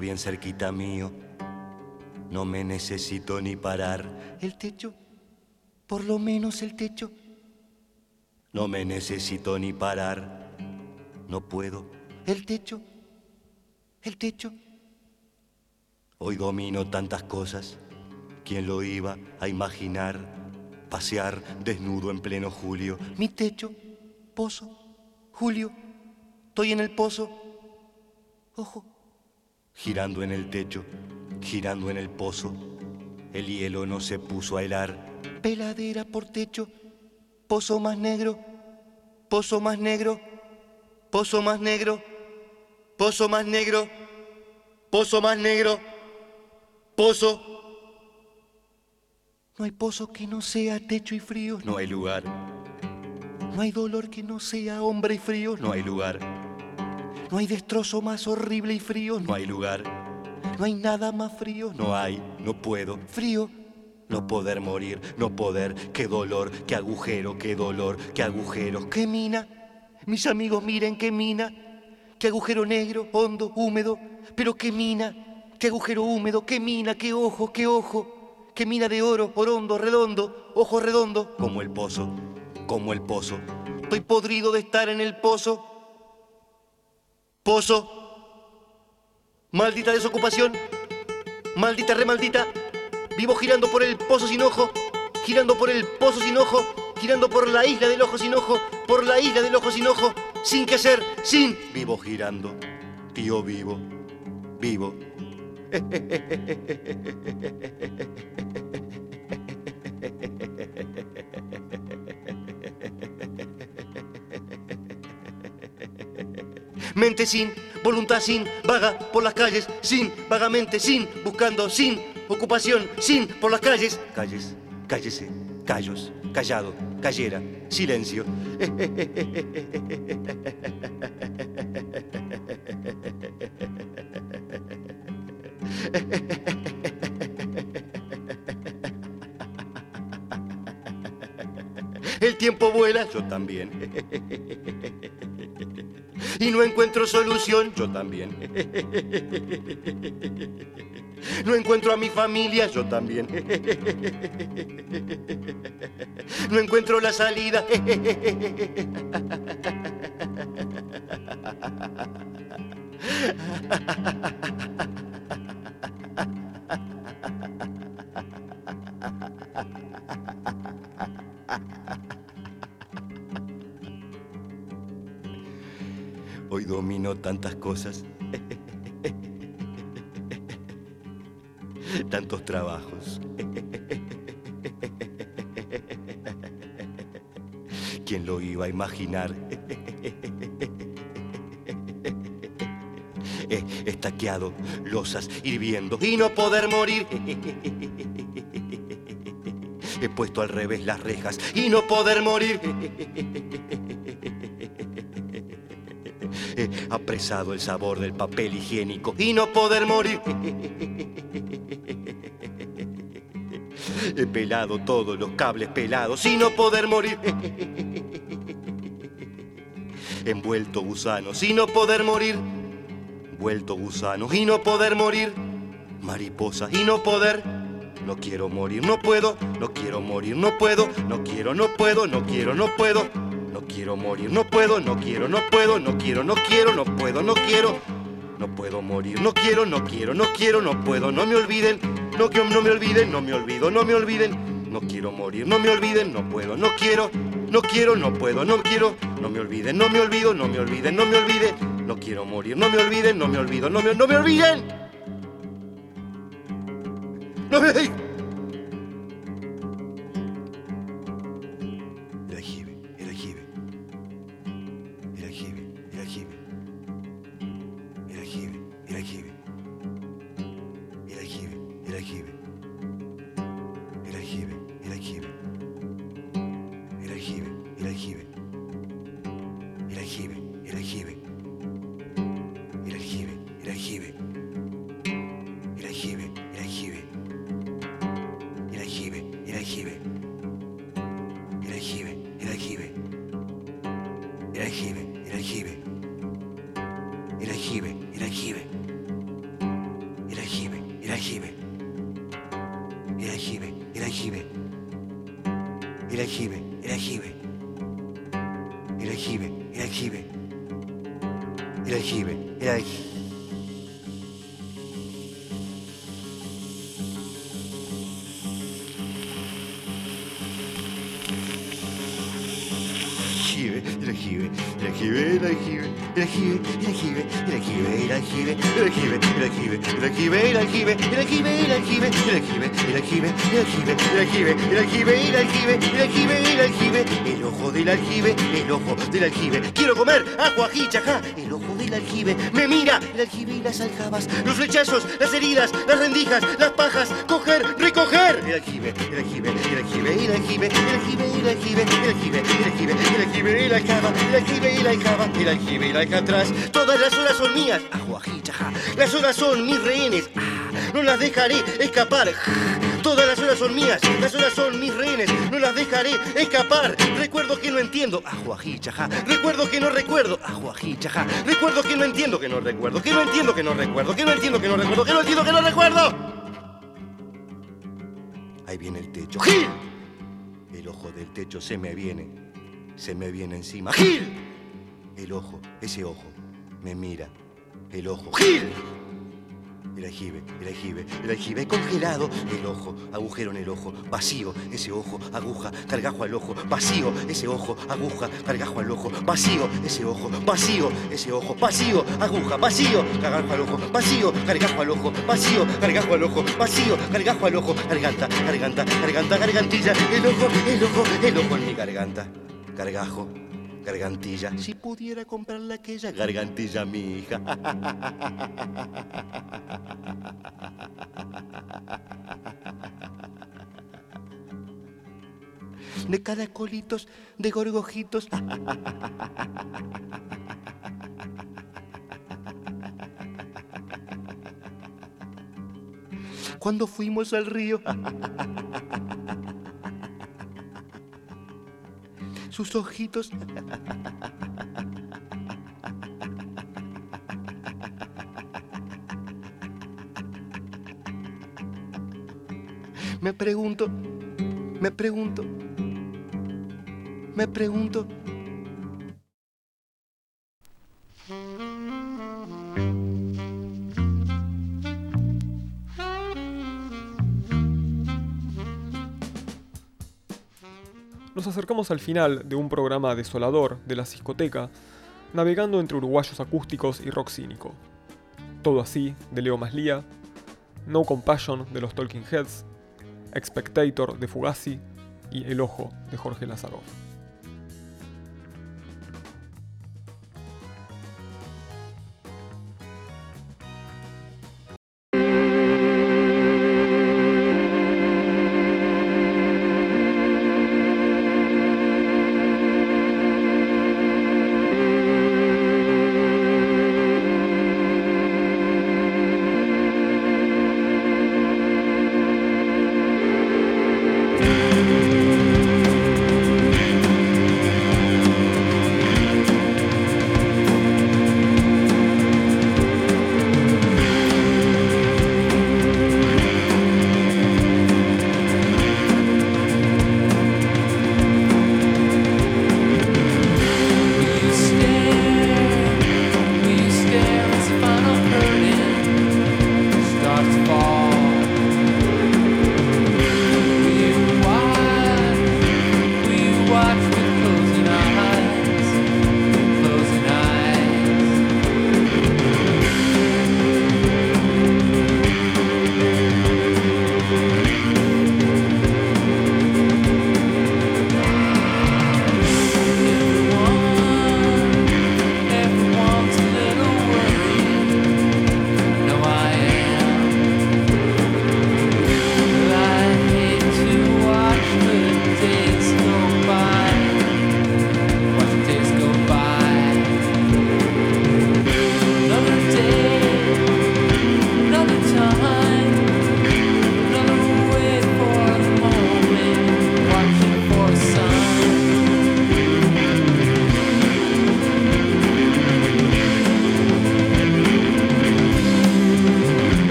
Bien cerquita mío. No me necesito ni parar. El techo, por lo menos el techo. No me necesito ni parar. No puedo. El techo, el techo. Hoy domino tantas cosas. ¿Quién lo iba a imaginar? Pasear desnudo en pleno julio. Mi techo, pozo, Julio. Estoy en el pozo. Ojo. Girando en el techo, girando en el pozo. El hielo no se puso a helar. Peladera por techo. Pozo más negro. Pozo más negro. Pozo más negro. Pozo más negro. Pozo más negro. Pozo. No hay pozo que no sea techo y frío. No hay lugar. No hay dolor que no sea hombre y frío. No hay lugar. No hay destrozo más horrible y frío. No hay lugar. No hay nada más frío. No hay. No puedo. Frío. No poder morir. No poder. Qué dolor. Qué agujero. Qué dolor. Qué agujeros. Qué mina. Mis amigos miren qué mina. Qué agujero negro, hondo, húmedo. Pero qué mina. Qué agujero húmedo. Qué mina. Qué ojo. Qué ojo. Qué mina de oro, orondo, redondo, ojo redondo, como el pozo, como el pozo. Estoy podrido de estar en el pozo. Pozo. Maldita desocupación. Maldita remaldita. Vivo girando por el pozo sin ojo. Girando por el pozo sin ojo. Girando por la isla del ojo sin ojo. Por la isla del ojo sin ojo. Sin que ser, sin. Vivo girando. Tío vivo. Vivo. Mente sin, voluntad sin, vaga por las calles, sin, vagamente sin, buscando sin, ocupación sin, por las calles. Calles, cállese, callos, callado, callera, silencio. El tiempo vuela, yo también. Y no encuentro solución, yo también. No encuentro a mi familia, yo también. No encuentro la salida. Tantas cosas. Tantos trabajos. ¿Quién lo iba a imaginar? Eh, Estaqueado, losas hirviendo y no poder morir. He puesto al revés las rejas y no poder morir. Apresado el sabor del papel higiénico y no poder morir. He pelado todos los cables pelados y no poder morir. Envuelto gusanos y no poder morir. Vuelto gusanos y no poder morir. Mariposas y no poder. No quiero morir, no puedo. No quiero morir, no puedo. No quiero, no puedo. No quiero, no puedo. No quiero morir, no puedo. No quiero, no puedo. No quiero, no quiero. No puedo, no quiero. No puedo morir, no quiero, no quiero, no quiero, no puedo, no me olviden, no quiero, no me olviden, no me olvido, no me olviden, no quiero morir, no me olviden, no puedo, no quiero, no quiero, no puedo, no quiero, no me olviden, no me olvido, no me olviden, no me olvide, no quiero morir, no me olviden, no me olvido, no me, no me olviden. No me... El el aljibe y las aljabas, los flechazos, las heridas, las rendijas, las pajas, coger, recoger. El aljibe, el aljibe, el aljibe, el aljibe, el aljibe, el aljibe, el aljibe, el aljibe, el aljibe, el aljaba, el aljibe y la aljaba, el aljibe y la alcatraz. Todas las horas son mías, ajo, ají, chajá. Las horas son mis rehenes, ah, no las dejaré escapar. Todas las horas son mías, las horas son mis rehenes, no las dejaré escapar. Recuerdo que no entiendo, ajo, ají, chajá. Recuerdo que no recuerdo, chajá. Recuerdo que no entiendo, que no recuerdo, que no entiendo, que no recuerdo, que no entiendo, que no recuerdo, que no entiendo, que no recuerdo. Ahí viene el techo. ¡Gil! El ojo del techo se me viene, se me viene encima. ¡Gil! El ojo, ese ojo, me mira. El ojo. ¡Gil! El aljibe, el aljibe, el aljibe congelado, el ojo, agujero en el ojo, vacío, ese ojo, aguja, cargajo al ojo, vacío, ese ojo, aguja, cargajo al ojo, vacío, ese ojo, vacío, ese ojo, vacío, aguja, vacío, cargajo al ojo, vacío, cargajo al ojo, vacío, cargajo al ojo, vacío, cargajo al ojo, garganta, garganta, garganta, gargantilla, el ojo, el ojo, el ojo en mi garganta, gargajo, gargantilla. Si pudiera comprarle aquella gargantilla a mi hija. De caracolitos, de gorgojitos. Cuando fuimos al río. Sus ojitos. Me pregunto, me pregunto, me pregunto. Al final de un programa desolador de la discoteca, navegando entre uruguayos acústicos y rock cínico. Todo así, de Leo Maslía, No Compassion de los Talking Heads, Expectator de Fugazi y El Ojo de Jorge Lazarov.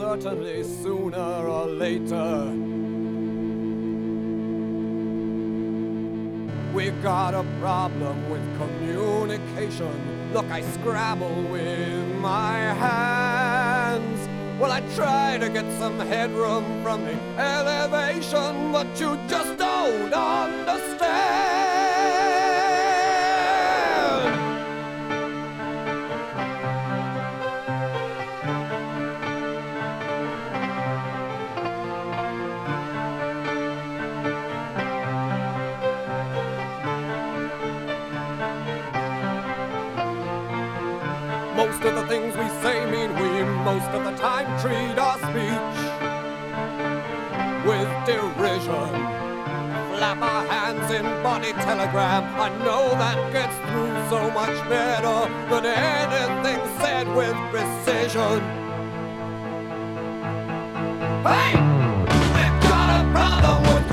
Certainly sooner or later. We got a problem with communication. Look, I scrabble with my hands. Well, I try to get some headroom from the elevation, but you just don't understand. Telegram. I know that gets through so much better than anything said with precision. Hey! We've got a problem with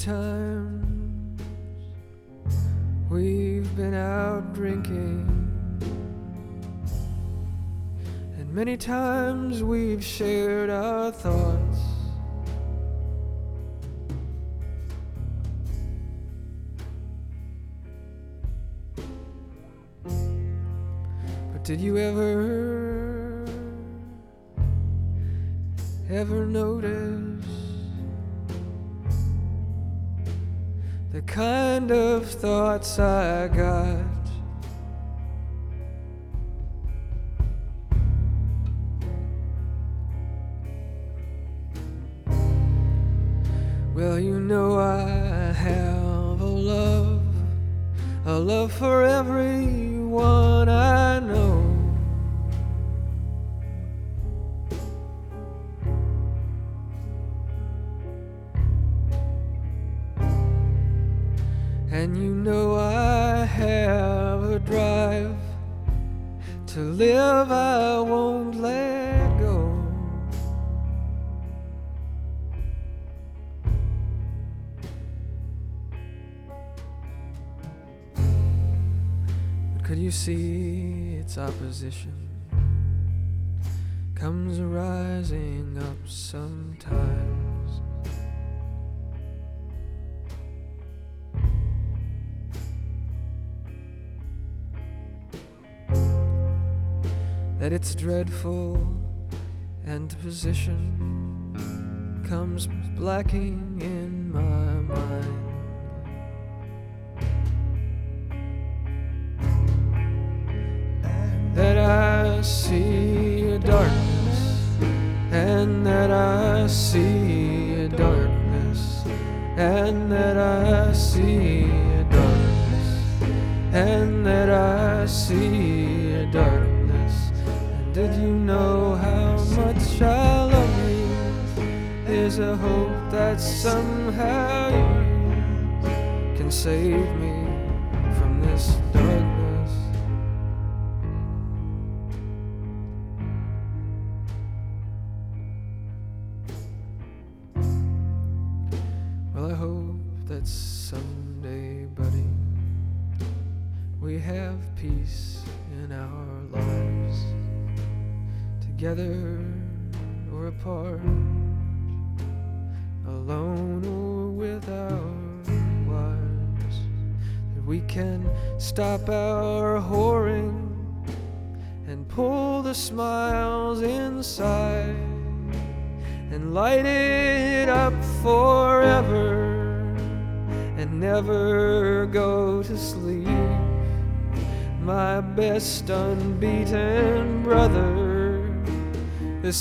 times we've been out drinking. And many times we've shared our thoughts. But did you ever, Well, you know I have a love, a love for everyone I know. Opposition comes rising up sometimes? that its dreadful and position comes blacking in my mind. I see a darkness, and that I see a darkness, and that I see a darkness, and that I see a darkness. And did you know how much I love you? There's a hope that somehow you can save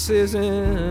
isn't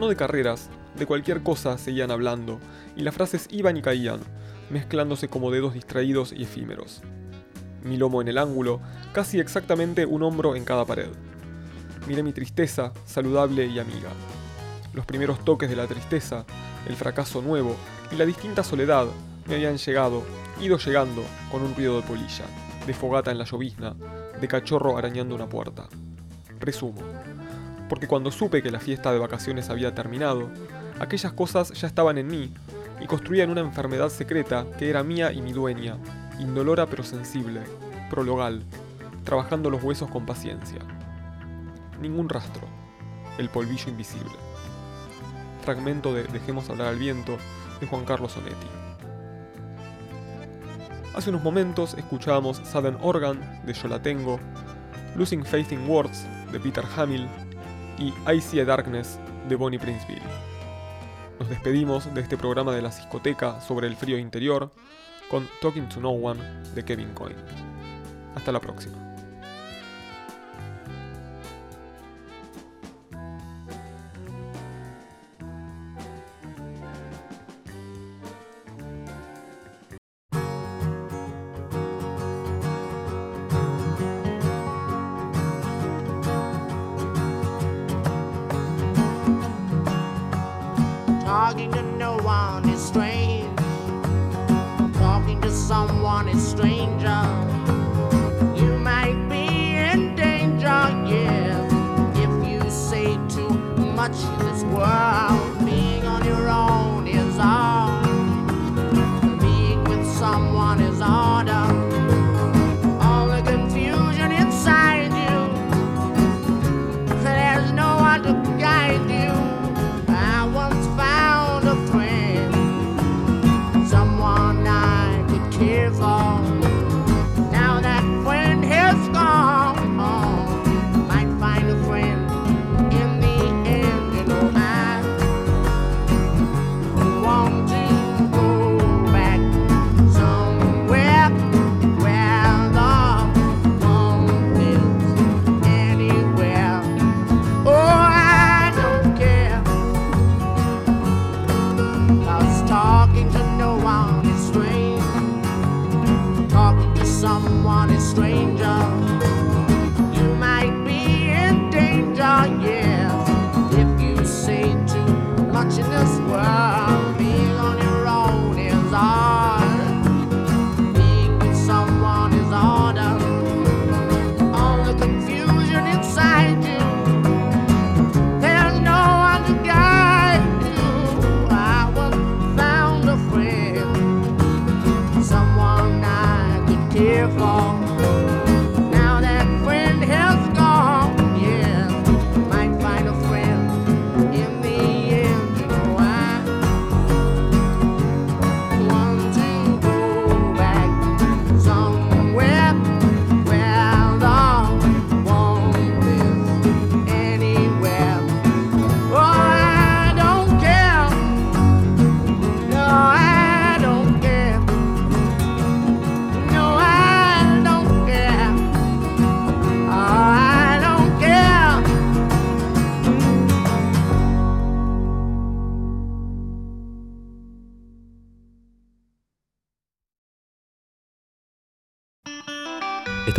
no de carreras, de cualquier cosa seguían hablando, y las frases iban y caían, mezclándose como dedos distraídos y efímeros. Mi lomo en el ángulo, casi exactamente un hombro en cada pared. Miré mi tristeza, saludable y amiga. Los primeros toques de la tristeza, el fracaso nuevo y la distinta soledad me habían llegado, ido llegando, con un ruido de polilla, de fogata en la llovizna, de cachorro arañando una puerta. Resumo porque cuando supe que la fiesta de vacaciones había terminado, aquellas cosas ya estaban en mí y construían una enfermedad secreta que era mía y mi dueña, indolora pero sensible, prologal, trabajando los huesos con paciencia. Ningún rastro, el polvillo invisible. Fragmento de Dejemos hablar al viento de Juan Carlos Onetti. Hace unos momentos escuchábamos Southern Organ de Yo la tengo, Losing Faith in Words de Peter Hamill y I See a Darkness de Bonnie Princeville. Nos despedimos de este programa de la discoteca sobre el frío interior con Talking to No One de Kevin Coyne. Hasta la próxima.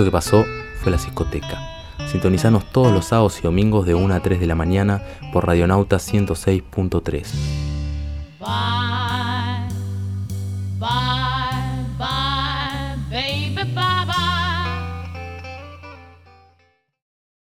que pasó fue la psicoteca. Sintonizanos todos los sábados y domingos de 1 a 3 de la mañana por Radionauta 106.3.